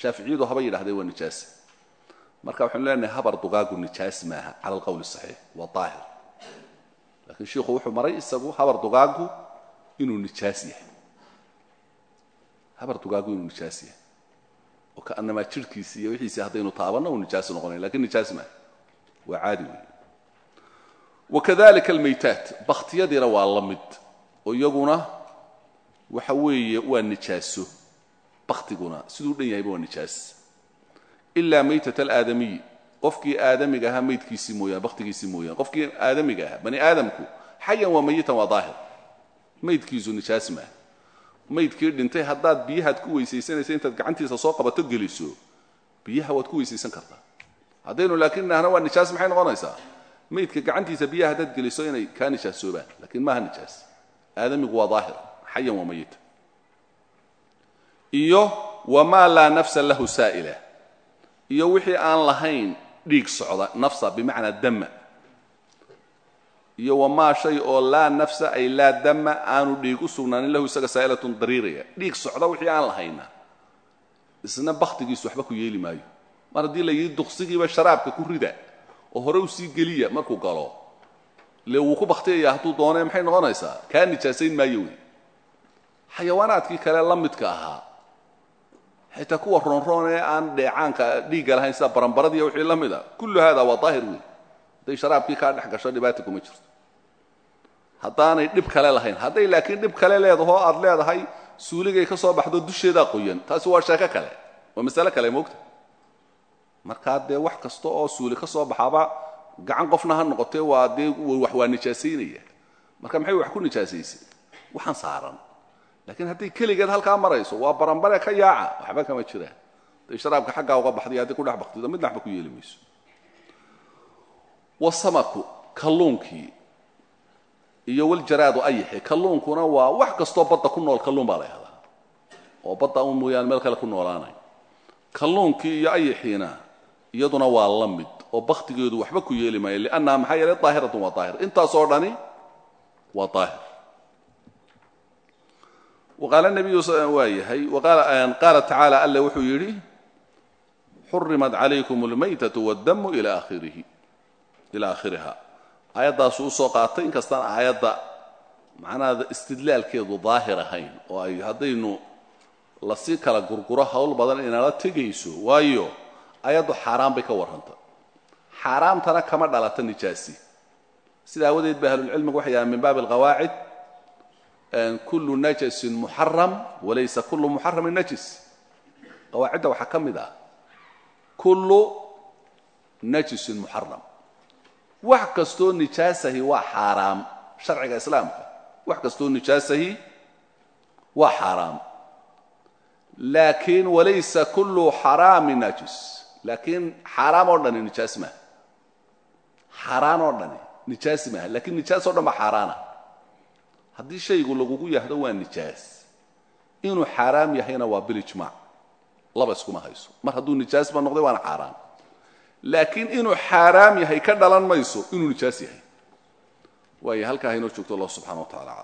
shaaficiyadu haba yidhahdeen waa nijaas marka waxaynu leenahay habar dugaagu nijaas maaha cala alqowl saxiix waa daahir laakiin shiikhu wuxuu maray isagu habar dugaagu inuu nijaas yahay habar dugaagu inuu nijaas yahay oo kaanamaa jirhkiisi iyo wixiisii haddaynu taabanno uu nijaas noqonayn laakiin nijaas maaha waa caadi weeye. Wakadalika almaytaat bakhtiyadiina waa la mid iyaguna waxa weeye waa nijaaso. Baktiguna siduu dhan yahayba waa nijaas. Ilaa maytat alaadamiyi qofkii aadamiga ahaa maydkiisii mooyaan baktigiisii mooyaan. Qofkii aadamiga ahaa bani aadamku xayan waa mayitan waa daahir. Maydkiisu nijaas maaha maydkii dhintay haddaad biyahaad ku weysaysanaysa intaad gacantiisa soo qabato geliso. Biyaha waad ku weysaysan kartaa. Haddaynu laakiin nahna waa nijaas maxay noqonaysaa? Maydka gacantiisa biyaha haddaad geliso inay kaa nijaasoobaan. Lakiin maaha nijaas. Aadamigu waa daahir xayan waa mayita iyo wamaa laa nafsa lahu saa'ila. Iyo wixii aan lahayn dhiig socda nafsa bimacnaa dama iyo wamaa shay oo laa nafsa ay laa dama aanu dhiig u sugnaanin lahu isaga saa'ilatun dariiraya. Dhiig socda wixii aan lahayna. Isna bakhtigiisu waxba ku yeeli maayo. Mar haddii la yidhi duqsigiiba sharaabka ku rida oo hore u sii geliya markuu galo le wuu ku baktiyaya hadduu doonee maxay noqonaysaa? Kaa nijaasayn maayo wey. Xayawaanaadkii kale la midka ahaa xitaa kuwa roonroon ee aan dheecaanka dhiigga lahayn sida barambaradiiy wixii la mid a kullu haada waa daahir wey hadday sharaabkii kaa dhex gasho dhibaata kuma jirto. Haddaanay dhib kale lahayn hadday laakiin dhib kale leedahoo aad leedahay suuligay ka soo baxdo dusheedaa qoyan. Taasi waa sheeko kale waa masale kale moogta markaa dee wax kasta oo suuli ka soo baxaaba gacan qofna ha noqotee waa dee wax waa nijaasaynaya marka maxay wax ku nijaasaysay waxaan saaran. Laakiin hadday keligeed halkaa marayso waa barambare ka yaaca waxba kama jiraan. Haday sharaabka xaggaa uga baxday hadday ku dhex baktido midna waxba ku yeeli mayso wasamaku kalluunkii iyo waljaraadu ayixi kalluunkuna waa wax kastoo badda ku nool kalluun baa la oo badda un mooyaane meel kale ku noolaanay. Kalluunkii iyo ayixiina iyaduna waa la mid oo baktigeedu waxba ku yeeli maayo liannaha maxaa yeelay daahiratun waa daahir. Intaasoo dhani waa daahir. Waqaala nabiyu waa yahay qaala tacaala alle wuxuu yidhi xurimat calaykum almaytatu waddamu ila akhirihi ilaa aakhiriha aayaddaasuu u soo qaatay inkastaan aayadda macnaha istidlaalkeedu daahir ahayn oo ay haddaynu la sii kala gurguro hawl badan inala tegayso waayo ayaddu xaaraan bay ka warranta. Xaaraamtana kama dhalata nijaasi. Sida aawadeed ba ahlulcilmigu waxay yahaan min baabi alqawaacid kullu najasin muxaram walaysa kullu muxaramin najis. Qawaacidda waxaa ka mid ah kullu najisin muxaram wax kastoo nijaasahi waa xaaraam sharciga islaamka. Wax kastoo nijaasahi waa xaaraam. Laakiin walaysa kullu xaraamin najis laakiin xaaraam oo dhani nijaas maaha xaaraan oo dhani nijaas maaha lakiin nijaas o dhan ba xaaraana. Haddii shaygu lagugu yahdo waa nijaas. Inuu xaaraam yahayna waa bilijmaac laba iskuma hayso. Mar hadduu nijaasba noqday waana xaaraam laakiin inuu xaaraam yahay ka dhalan mayso inuu nijaas yahay. Waayo halkaa haynoo joogto allah subxana wa tacala